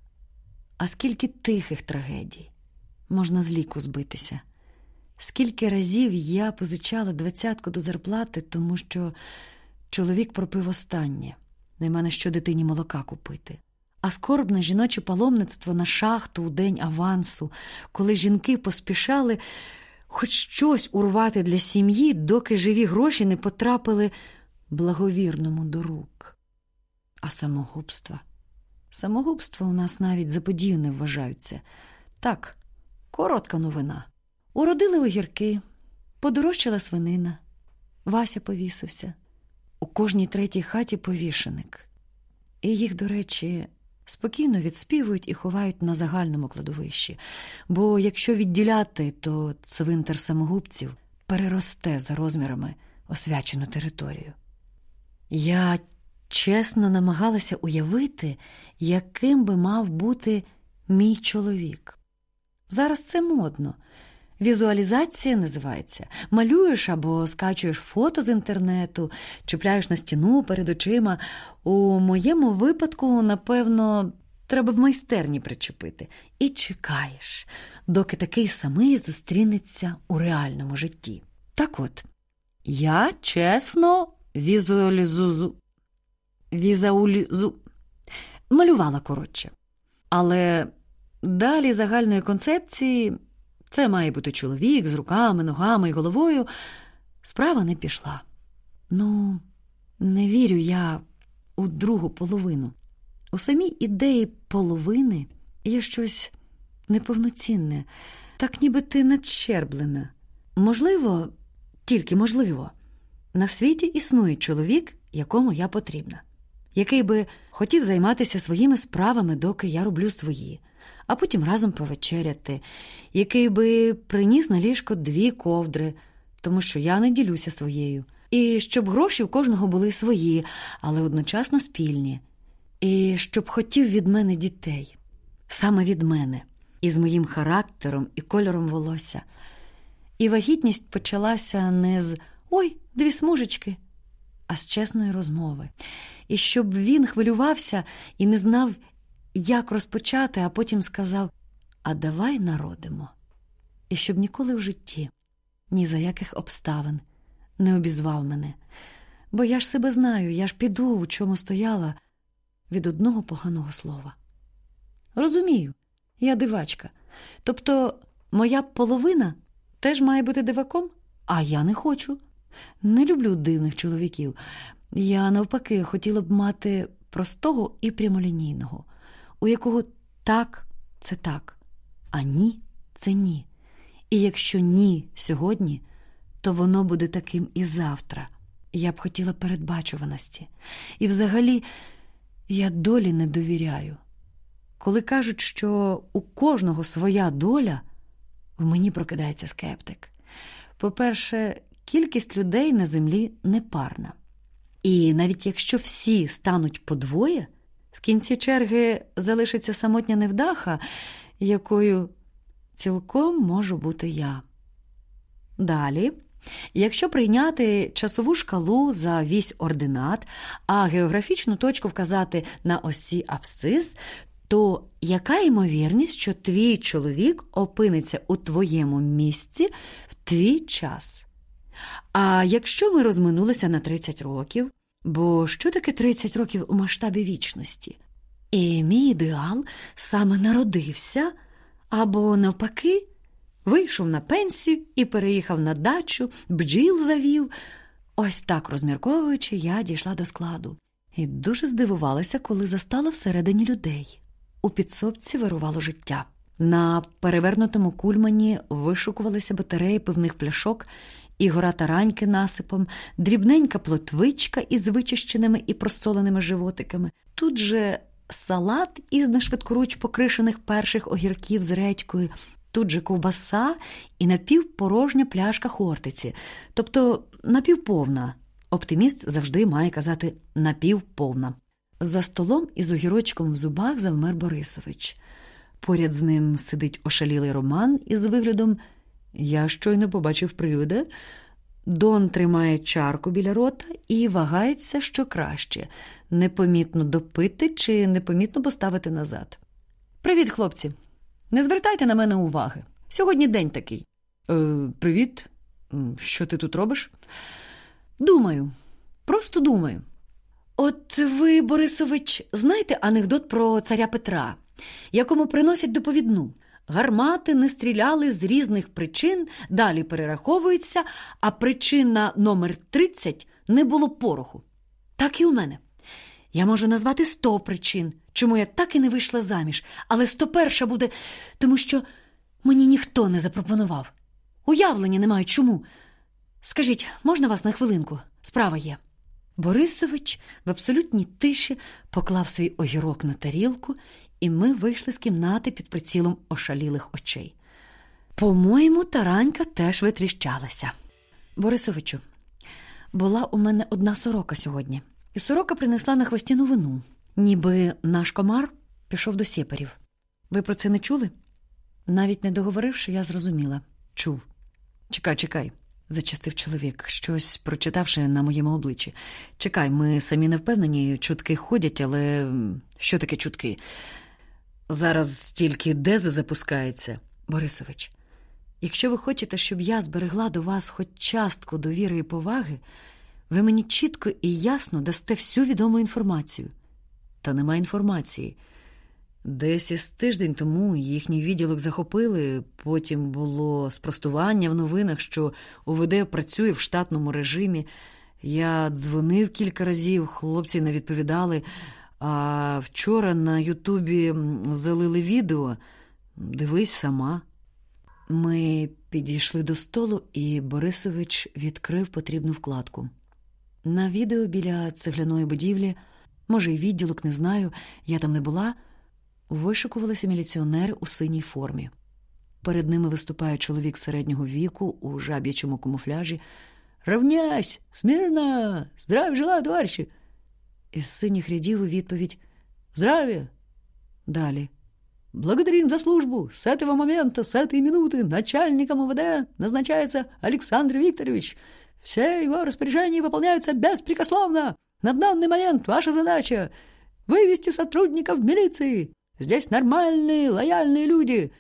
а скільки тихих трагедій можна з ліку збитися. Скільки разів я позичала двадцятку до зарплати, тому що чоловік пропив останнє, нема на що дитині молока купити. А скорбне жіноче паломництво на шахту у день авансу, коли жінки поспішали хоч щось урвати для сім'ї, доки живі гроші не потрапили благовірному до рук. А самогубства. Самогубства у нас навіть за подію не вважаються. Так, коротка новина. Уродили огірки, подорожчала свинина, Вася повісився. У кожній третій хаті повішеник. І їх, до речі, спокійно відспівують і ховають на загальному кладовищі. Бо якщо відділяти, то цвинтар самогубців переросте за розмірами освячену територію. Я чесно намагалася уявити, яким би мав бути мій чоловік. Зараз це модно. Візуалізація називається. Малюєш або скачуєш фото з інтернету, чіпляєш на стіну перед очима. У моєму випадку, напевно, треба в майстерні причепити. І чекаєш, доки такий самий зустрінеться у реальному житті. Так от, Я чесно візуалізу... візаулізу... малювала коротше. Але далі загальної концепції це має бути чоловік з руками, ногами і головою. Справа не пішла. Ну, не вірю я у другу половину. У самій ідеї половини є щось неповноцінне, так ніби ти надщерблена. Можливо, тільки можливо, на світі існує чоловік, якому я потрібна, який би хотів займатися своїми справами, доки я роблю свої, а потім разом повечеряти, який би приніс на ліжко дві ковдри, тому що я не ділюся своєю, і щоб гроші в кожного були свої, але одночасно спільні, і щоб хотів від мене дітей, саме від мене, із моїм характером і кольором волосся. І вагітність почалася не з ой, дві смужечки, а з чесної розмови. І щоб він хвилювався і не знав, як розпочати, а потім сказав: А давай народимо. І щоб ніколи в житті, ні за яких обставин не обізвав мене. Бо я ж себе знаю, я ж піду, у чому стояла від одного поганого слова. Розумію, я дивачка. Тобто, моя половина теж має бути диваком, а я не хочу. Не люблю дивних чоловіків. Я, навпаки, хотіла б мати простого і прямолінійного, у якого так це так, а ні це ні. І якщо ні сьогодні, то воно буде таким і завтра. Я б хотіла передбачуваності. І взагалі я долі не довіряю. Коли кажуть, що у кожного своя доля, в мені прокидається скептик. По-перше, кількість людей на землі непарна. І навіть якщо всі стануть подвоє, кінці черги залишиться самотня невдаха, якою цілком можу бути я. Далі, якщо прийняти часову шкалу за вісь ординат, а географічну точку вказати на осі абсцис, то яка ймовірність, що твій чоловік опиниться у твоєму місці в твій час? А якщо ми розминулися на 30 років, бо що таке 30 років у масштабі вічності? І мій ідеал саме народився, або навпаки, вийшов на пенсію і переїхав на дачу, бджіл завів. Ось так розмірковуючи, я дійшла до складу і дуже здивувалася, коли застала всередині людей. У підсобці вирувало життя. На перевернутому кульмані вишукувалися батареї пивних пляшок, і гора тараньки насипом, дрібненька плотвичка із вичищеними і просоленими животиками. Тут же салат із нашвидкоруч покришених перших огірків з редькою, тут же ковбаса і напівпорожня пляшка хортиці, тобто напівповна. Оптиміст завжди має казати напівповна. За столом із огірочком в зубах завмер Борисович. Поряд з ним сидить ошалілий Роман із виглядом Я щойно побачив привида. Дон тримає чарку біля рота і вагається, що краще непомітно допити чи непомітно поставити назад. Привіт, хлопці. Не звертайте на мене уваги. Сьогодні день такий. «Е, Привіт. Що ти тут робиш? Думаю, просто думаю. От ви, Борисович, знаєте анекдот про царя Петра, якому приносять доповідну. Гармати не стріляли з різних причин, далі перераховується, а причина номер 30 не було пороху. Так і у мене. Я можу назвати сто причин, чому я так і не вийшла заміж, але сто перша буде, тому що мені ніхто не запропонував. Уявлення не маю чому. Скажіть, можна вас на хвилинку? Справа є. Борисович в абсолютній тиші поклав свій огірок на тарілку, і ми вийшли з кімнати під прицілом ошалілих очей. По-моєму, таранька теж витріщалася. Борисовичу, була у мене одна сорока сьогодні, і сорока принесла на хвості новину, ніби наш комар пішов до сєперів. Ви про це не чули? Навіть не договоривши, я зрозуміла. Чув. Чекай, чекай зачастив чоловік, щось прочитавши на моєму обличчі. Чекай, ми самі не впевнені, чутки ходять, але що таке чутки? Зараз тільки дези запускається, Борисович. Якщо ви хочете, щоб я зберегла до вас хоч частку довіри і поваги, ви мені чітко і ясно дасте всю відому інформацію. Та нема інформації. Десь із тиждень тому їхній відділок захопили, потім було спростування в новинах, що УВД працює в штатному режимі. Я дзвонив кілька разів, хлопці не відповідали. А вчора на Ютубі залили відео. Дивись сама. Ми підійшли до столу, і Борисович відкрив потрібну вкладку. На відео біля цегляної будівлі, може, й відділок, не знаю, я там не була, вишикувалися міліціонери у синій формі. Перед ними виступає чоловік середнього віку у жаб'ячому камуфляжі. Равнясь! Смирно! Здравия желаю, товарищи! Із синіх рядів у відповідь Здравия! Далі. Благодарим за службу. С этого момента, с этой минуты начальником УВД назначается Александр Викторович. Все его распоряжения выполняются беспрекословно. На данный момент ваша задача — вывести сотрудников милиции. Здесь нормальные, лояльные люди.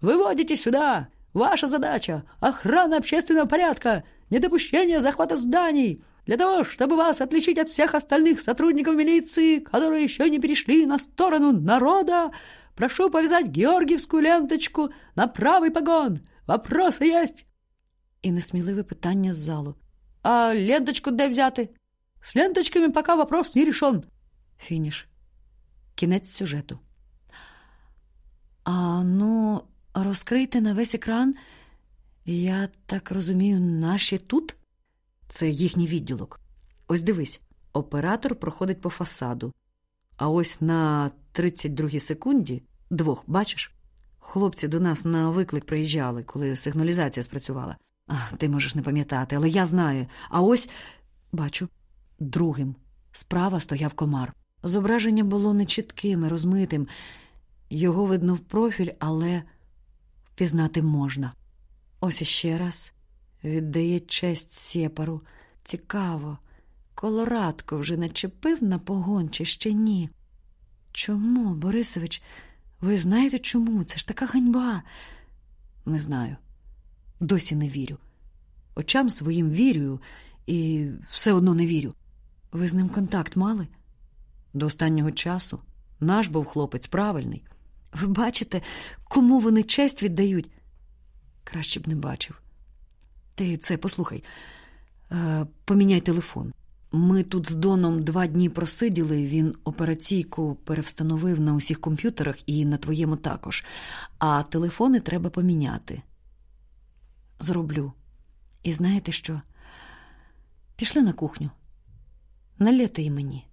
Выводите сюда. Ваша задача — охрана общественного порядка, недопущение захвата зданий. Для того, чтобы вас отличить от всех остальных сотрудников милиции, которые еще не перешли на сторону народа, прошу повязать георгиевскую ленточку на правый погон. Вопросы есть?» І несміливе питання з залу. «А ленточку де взяти?» «С ленточками пока вопрос не решен». Фініш. Кінець сюжету. А ну, розкрийте на весь екран. Я так розумію, наші тут? Це їхній відділок. Ось дивись, оператор проходить по фасаду. А ось на 32-й секунді двох, бачиш? Хлопці до нас на виклик приїжджали, коли сигналізація спрацювала. А, ти можеш не пам'ятати, але я знаю. А ось бачу, другим справа стояв комар. Зображення було нечітким, розмитим. Його видно в профіль, але впізнати можна. Ось іще раз віддає честь сєпару. Цікаво, колорадко вже начепив на погон чи ще ні? Чому, Борисович, ви знаєте чому? Це ж така ганьба. Не знаю. Досі не вірю. Очам своїм вірю і все одно не вірю. Ви з ним контакт мали? До останнього часу наш був хлопець правильний. Ви бачите, кому вони честь віддають? Краще б не бачив. Ти це послухай, е, поміняй телефон. Ми тут з Доном два дні просиділи, він операційку перевстановив на усіх комп'ютерах і на твоєму також, а телефони треба поміняти. Зроблю. І знаєте що? Пішли на кухню. Налєте і мені.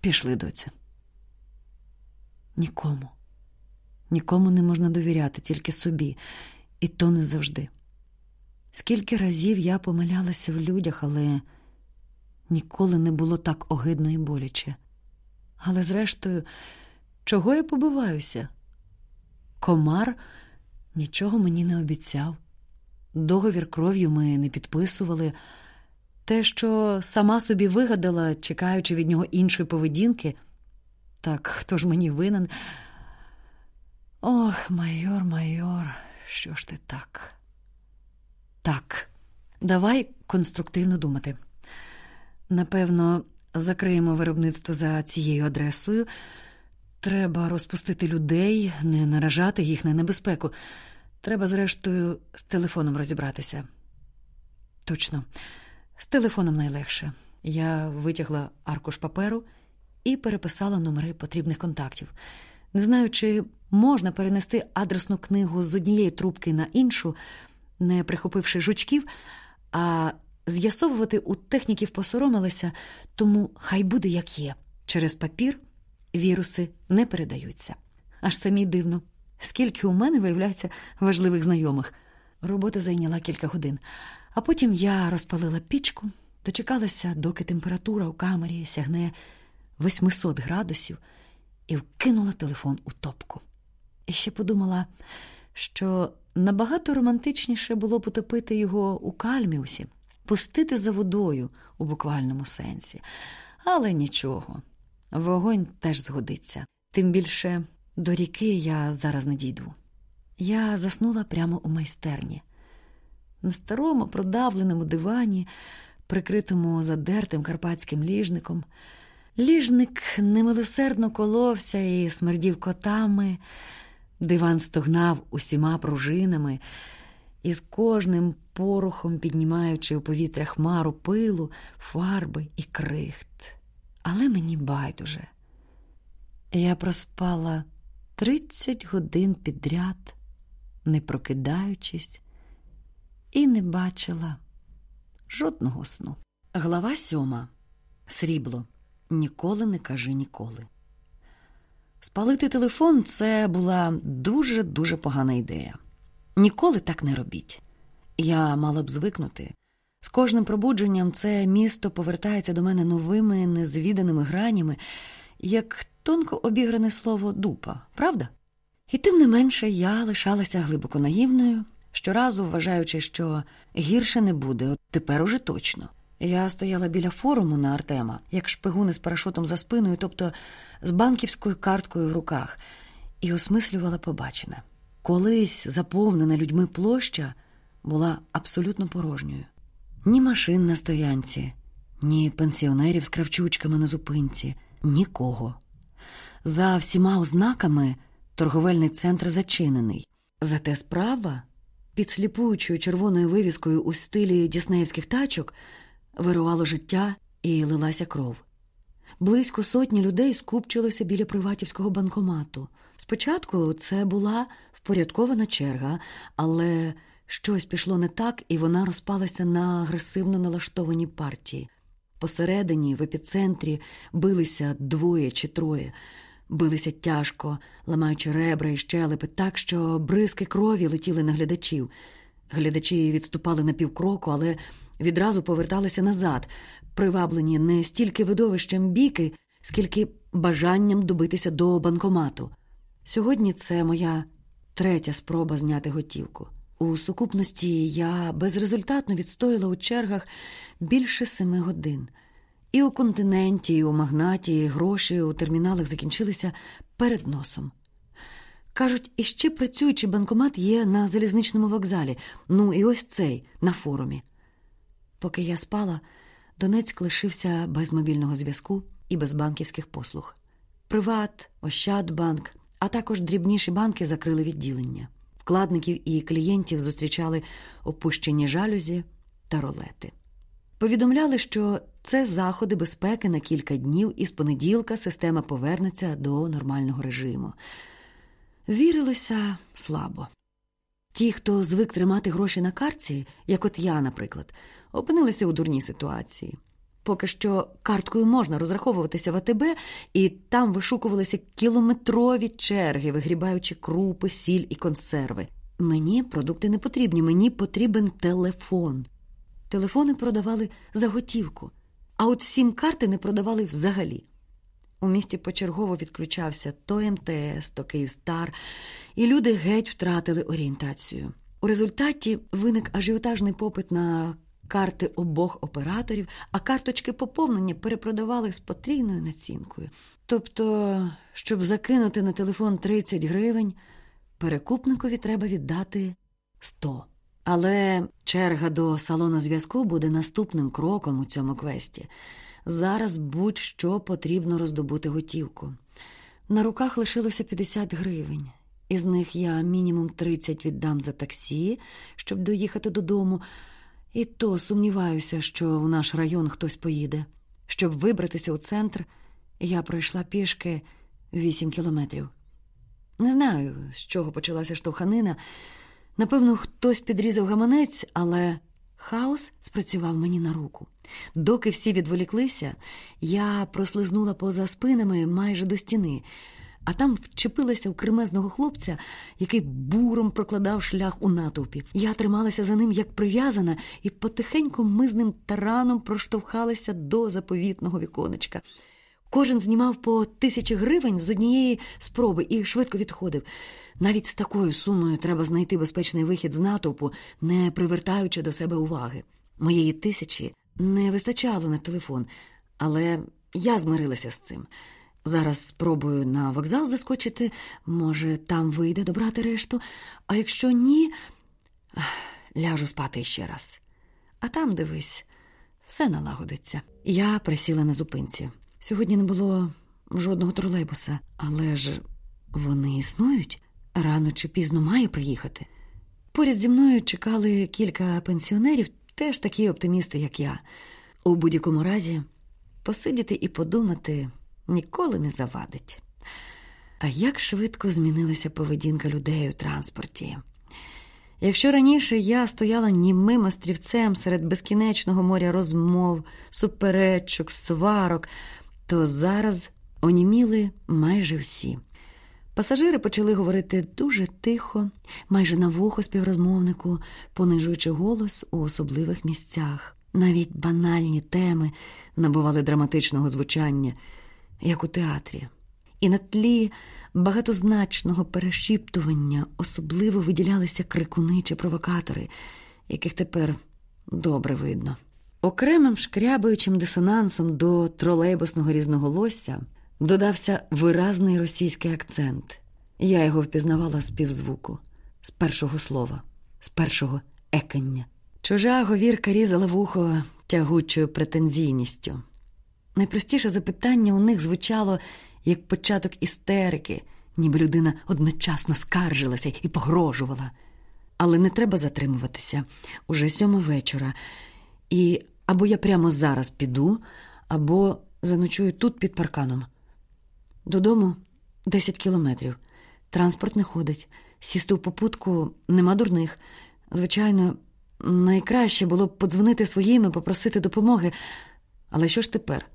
Пішли, доця. Нікому. Нікому не можна довіряти, тільки собі, і то не завжди. Скільки разів я помилялася в людях, але ніколи не було так огидно і боляче. Але, зрештою, чого я побиваюся? Комар нічого мені не обіцяв. Договір кров'ю ми не підписували. Те, що сама собі вигадала, чекаючи від нього іншої поведінки, так хто ж мені винен? Ох, майор, майор, що ж ти так? Так, давай конструктивно думати. Напевно, закриємо виробництво за цією адресою. Треба розпустити людей, не наражати їх на небезпеку. Треба, зрештою, з телефоном розібратися. Точно, з телефоном найлегше. Я витягла аркуш паперу і переписала номери потрібних контактів. Не знаю, чи можна перенести адресну книгу з однієї трубки на іншу, не прихопивши жучків, а з'ясовувати у техніків посоромилася, тому хай буде як є. Через папір віруси не передаються. Аж самій дивно, скільки у мене виявляється важливих знайомих. Робота зайняла кілька годин, а потім я розпалила пічку, дочекалася, доки температура у камері сягне 800 градусів, і вкинула телефон у топку. І ще подумала, що набагато романтичніше було потопити його у кальміусі, пустити за водою у буквальному сенсі. Але нічого, вогонь теж згодиться. Тим більше до ріки я зараз не дійду. Я заснула прямо у майстерні. На старому продавленому дивані, прикритому задертим карпатським ліжником. Ліжник немилосердно коловся і смердів котами, диван стогнав усіма пружинами, і з кожним порохом піднімаючи у повітря хмару пилу, фарби і крихт. Але мені байдуже. Я проспала тридцять годин підряд, не прокидаючись, і не бачила жодного сну. Глава сьома. Срібло. Ніколи не кажи ніколи. Спалити телефон це була дуже-дуже погана ідея. Ніколи так не робіть. Я мала б звикнути. З кожним пробудженням це місто повертається до мене новими незвіданими гранями, як тонко обігране слово дупа, правда? І тим не менше я лишалася глибоко наївною, щоразу вважаючи, що гірше не буде, от тепер уже точно. Я стояла біля форуму на Артема, як шпигуни з парашутом за спиною, тобто з банківською карткою в руках, і осмислювала побачене. Колись заповнена людьми площа була абсолютно порожньою. Ні машин на стоянці, ні пенсіонерів з кравчучками на зупинці, нікого. За всіма ознаками торговельний центр зачинений. Зате справа, під сліпуючою червоною вивіскою у стилі діснеївських тачок, вирувало життя і лилася кров. Близько сотні людей скупчилося біля приватівського банкомату. Спочатку це була впорядкована черга, але щось пішло не так, і вона розпалася на агресивно налаштовані партії. Посередині, в епіцентрі, билися двоє чи троє, билися тяжко, ламаючи ребра і щелепи так, що бризки крові летіли на глядачів. Глядачі відступали на півкроку, але відразу поверталися назад, приваблені не стільки видовищем біки, скільки бажанням добитися до банкомату. Сьогодні це моя третя спроба зняти готівку. У сукупності я безрезультатно відстояла у чергах більше семи годин. І у континенті, і у магнаті гроші у терміналах закінчилися перед носом. Кажуть, іще працюючий банкомат є на залізничному вокзалі, ну і ось цей на форумі. Поки я спала, Донецьк лишився без мобільного зв'язку і без банківських послуг. Приват, Ощадбанк, а також дрібніші банки закрили відділення. Вкладників і клієнтів зустрічали опущені жалюзі та ролети. Повідомляли, що це заходи безпеки на кілька днів, і з понеділка система повернеться до нормального режиму. Вірилося слабо. Ті, хто звик тримати гроші на картці, як от я, наприклад, опинилися у дурній ситуації. Поки що карткою можна розраховуватися в АТБ, і там вишукувалися кілометрові черги, вигрібаючи крупи, сіль і консерви. Мені продукти не потрібні, мені потрібен телефон. Телефони продавали за готівку, а от сім карти не продавали взагалі. У місті почергово відключався то МТС, то Київстар, і люди геть втратили орієнтацію. У результаті виник ажіотажний попит на карти обох операторів, а карточки поповнення перепродавали з потрійною націнкою. Тобто, щоб закинути на телефон 30 гривень, перекупникові треба віддати 100. Але черга до салону зв'язку буде наступним кроком у цьому квесті. Зараз будь-що потрібно роздобути готівку. На руках лишилося 50 гривень. Із них я мінімум 30 віддам за таксі, щоб доїхати додому. І то сумніваюся, що в наш район хтось поїде. Щоб вибратися у центр, я пройшла пішки 8 кілометрів. Не знаю, з чого почалася штовханина. Напевно, хтось підрізав гаманець, але хаос спрацював мені на руку. Доки всі відволіклися, я прослизнула поза спинами майже до стіни, а там вчепилася в кремезного хлопця, який буром прокладав шлях у натовпі. Я трималася за ним як прив'язана, і потихеньку ми з ним тараном проштовхалися до заповітного віконечка. Кожен знімав по тисячі гривень з однієї спроби і швидко відходив. Навіть з такою сумою треба знайти безпечний вихід з натовпу, не привертаючи до себе уваги. Моєї тисячі не вистачало на телефон, але я змирилася з цим. Зараз спробую на вокзал заскочити, може, там вийде добрати решту, а якщо ні, ляжу спати ще раз. А там, дивись, все налагодиться. Я присіла на зупинці. Сьогодні не було жодного тролейбуса, але ж вони існують рано чи пізно має приїхати. Поряд зі мною чекали кілька пенсіонерів, теж такі оптимісти, як я. У будь-якому разі, посидіти і подумати ніколи не завадить. А як швидко змінилася поведінка людей у транспорті. Якщо раніше я стояла німим острівцем серед безкінечного моря розмов, суперечок, сварок, то зараз оніміли майже всі. Пасажири почали говорити дуже тихо, майже на вухо співрозмовнику, понижуючи голос у особливих місцях. Навіть банальні теми набували драматичного звучання, як у театрі. І на тлі багатозначного перешіптування особливо виділялися крикуни чи провокатори, яких тепер добре видно. Окремим шкрябаючим дисонансом до тролейбусного різноголосся додався виразний російський акцент. Я його впізнавала з півзвуку, з першого слова, з першого екання. Чужа говірка різала вухо тягучою претензійністю. Найпростіше запитання у них звучало як початок істерики, ніби людина одночасно скаржилася і погрожувала. Але не треба затримуватися уже сьома вечора. І або я прямо зараз піду, або заночую тут під парканом. Додому 10 кілометрів. Транспорт не ходить. Сісти у попутку нема дурних. Звичайно, найкраще було б подзвонити своїм і попросити допомоги. Але що ж тепер?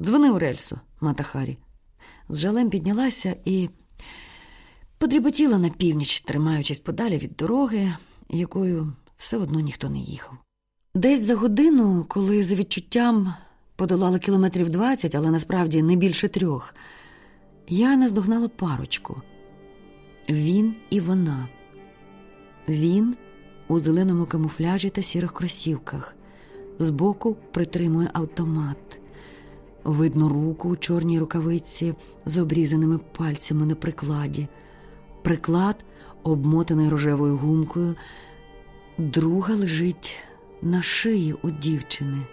Дзвони у рельсу, мата Харі. З жалем піднялася і подріботіла на північ, тримаючись подалі від дороги, якою все одно ніхто не їхав. Десь за годину, коли за відчуттям подолала кілометрів двадцять, але насправді не більше трьох, я наздогнала парочку. Він і вона. Він у зеленому камуфляжі та сірих кросівках, збоку притримує автомат. Видно руку у чорній рукавиці з обрізаними пальцями на прикладі. Приклад, обмотаний рожевою гумкою, друга лежить на шиї у дівчини.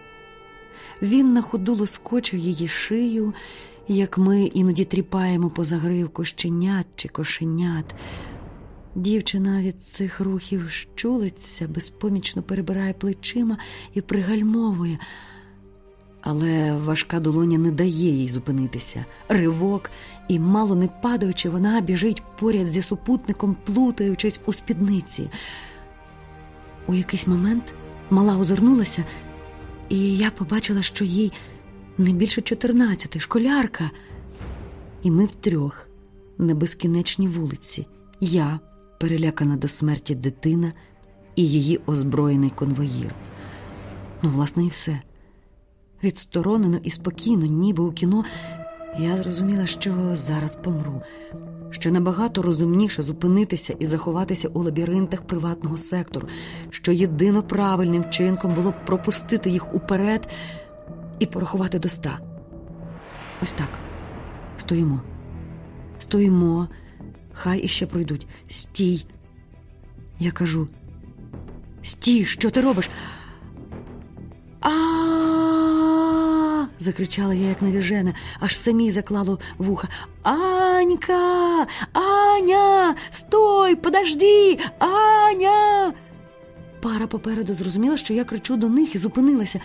Він на ходу лоскочив її шию, як ми іноді тріпаємо по загривку щенят чи кошенят. Дівчина від цих рухів щулиться, безпомічно перебирає плечима і пригальмовує але важка долоня не дає їй зупинитися. Ривок, і, мало не падаючи, вона біжить поряд зі супутником, плутаючись у спідниці. У якийсь момент мала озирнулася, і я побачила, що їй не більше чотирнадцяти, школярка. І ми втрьох на безкінечній вулиці. Я, перелякана до смерті дитина, і її озброєний конвоїр. Ну, власне, і все відсторонено і спокійно, ніби у кіно, я зрозуміла, що зараз помру, що набагато розумніше зупинитися і заховатися у лабіринтах приватного сектору, що єдино правильним вчинком було б пропустити їх уперед і порахувати до ста. Ось так. Стоїмо. Стоїмо, хай іще пройдуть. Стій. Я кажу: стій, що ти робиш? А закричала я, як навіжена, аж самій заклало вуха. Анька, Аня, стой, подожди, Аня. Пара попереду зрозуміла, що я кричу до них і зупинилася.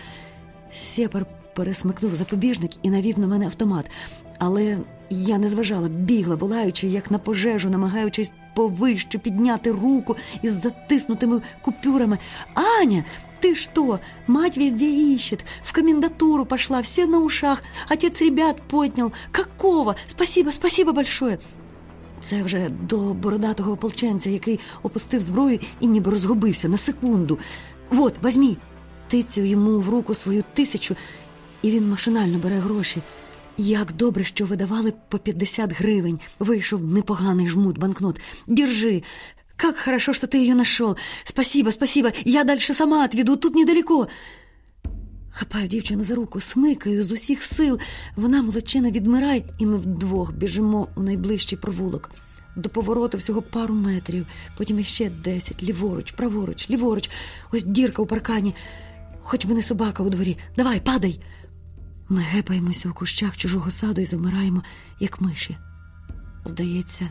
Сєпар пересмикнув запобіжник і навів на мене автомат. Але я не зважала, бігла, волаючи, як на пожежу, намагаючись повище підняти руку із затиснутими купюрами. Аня, ты что? Мать везде ищет. В комендатуру пошла, все на ушах. Отец ребят поднял. Какого? Спасибо, спасибо большое. Це вже до бородатого ополченця, який опустив зброю і ніби розгубився на секунду. Вот, возьмі. Тицю йому в руку свою тисячу, і він машинально бере гроші. Як добре, що видавали по 50 гривень. Вийшов непоганий жмут банкнот. Держи. Как хорошо, что ты ее нашел. Спасибо, спасибо. Я дальше сама отведу, тут недалеко. Хапаю дівчину за руку, смикаю з усіх сил. Вона молодчина відмирає, і ми вдвох біжимо у найближчий провулок. До повороту всього пару метрів, потім іще десять, ліворуч, праворуч, ліворуч. Ось дірка у паркані. Хоч би не собака у дворі. Давай, падай. Ми гепаємося у кущах чужого саду і замираємо, як миші. Здається,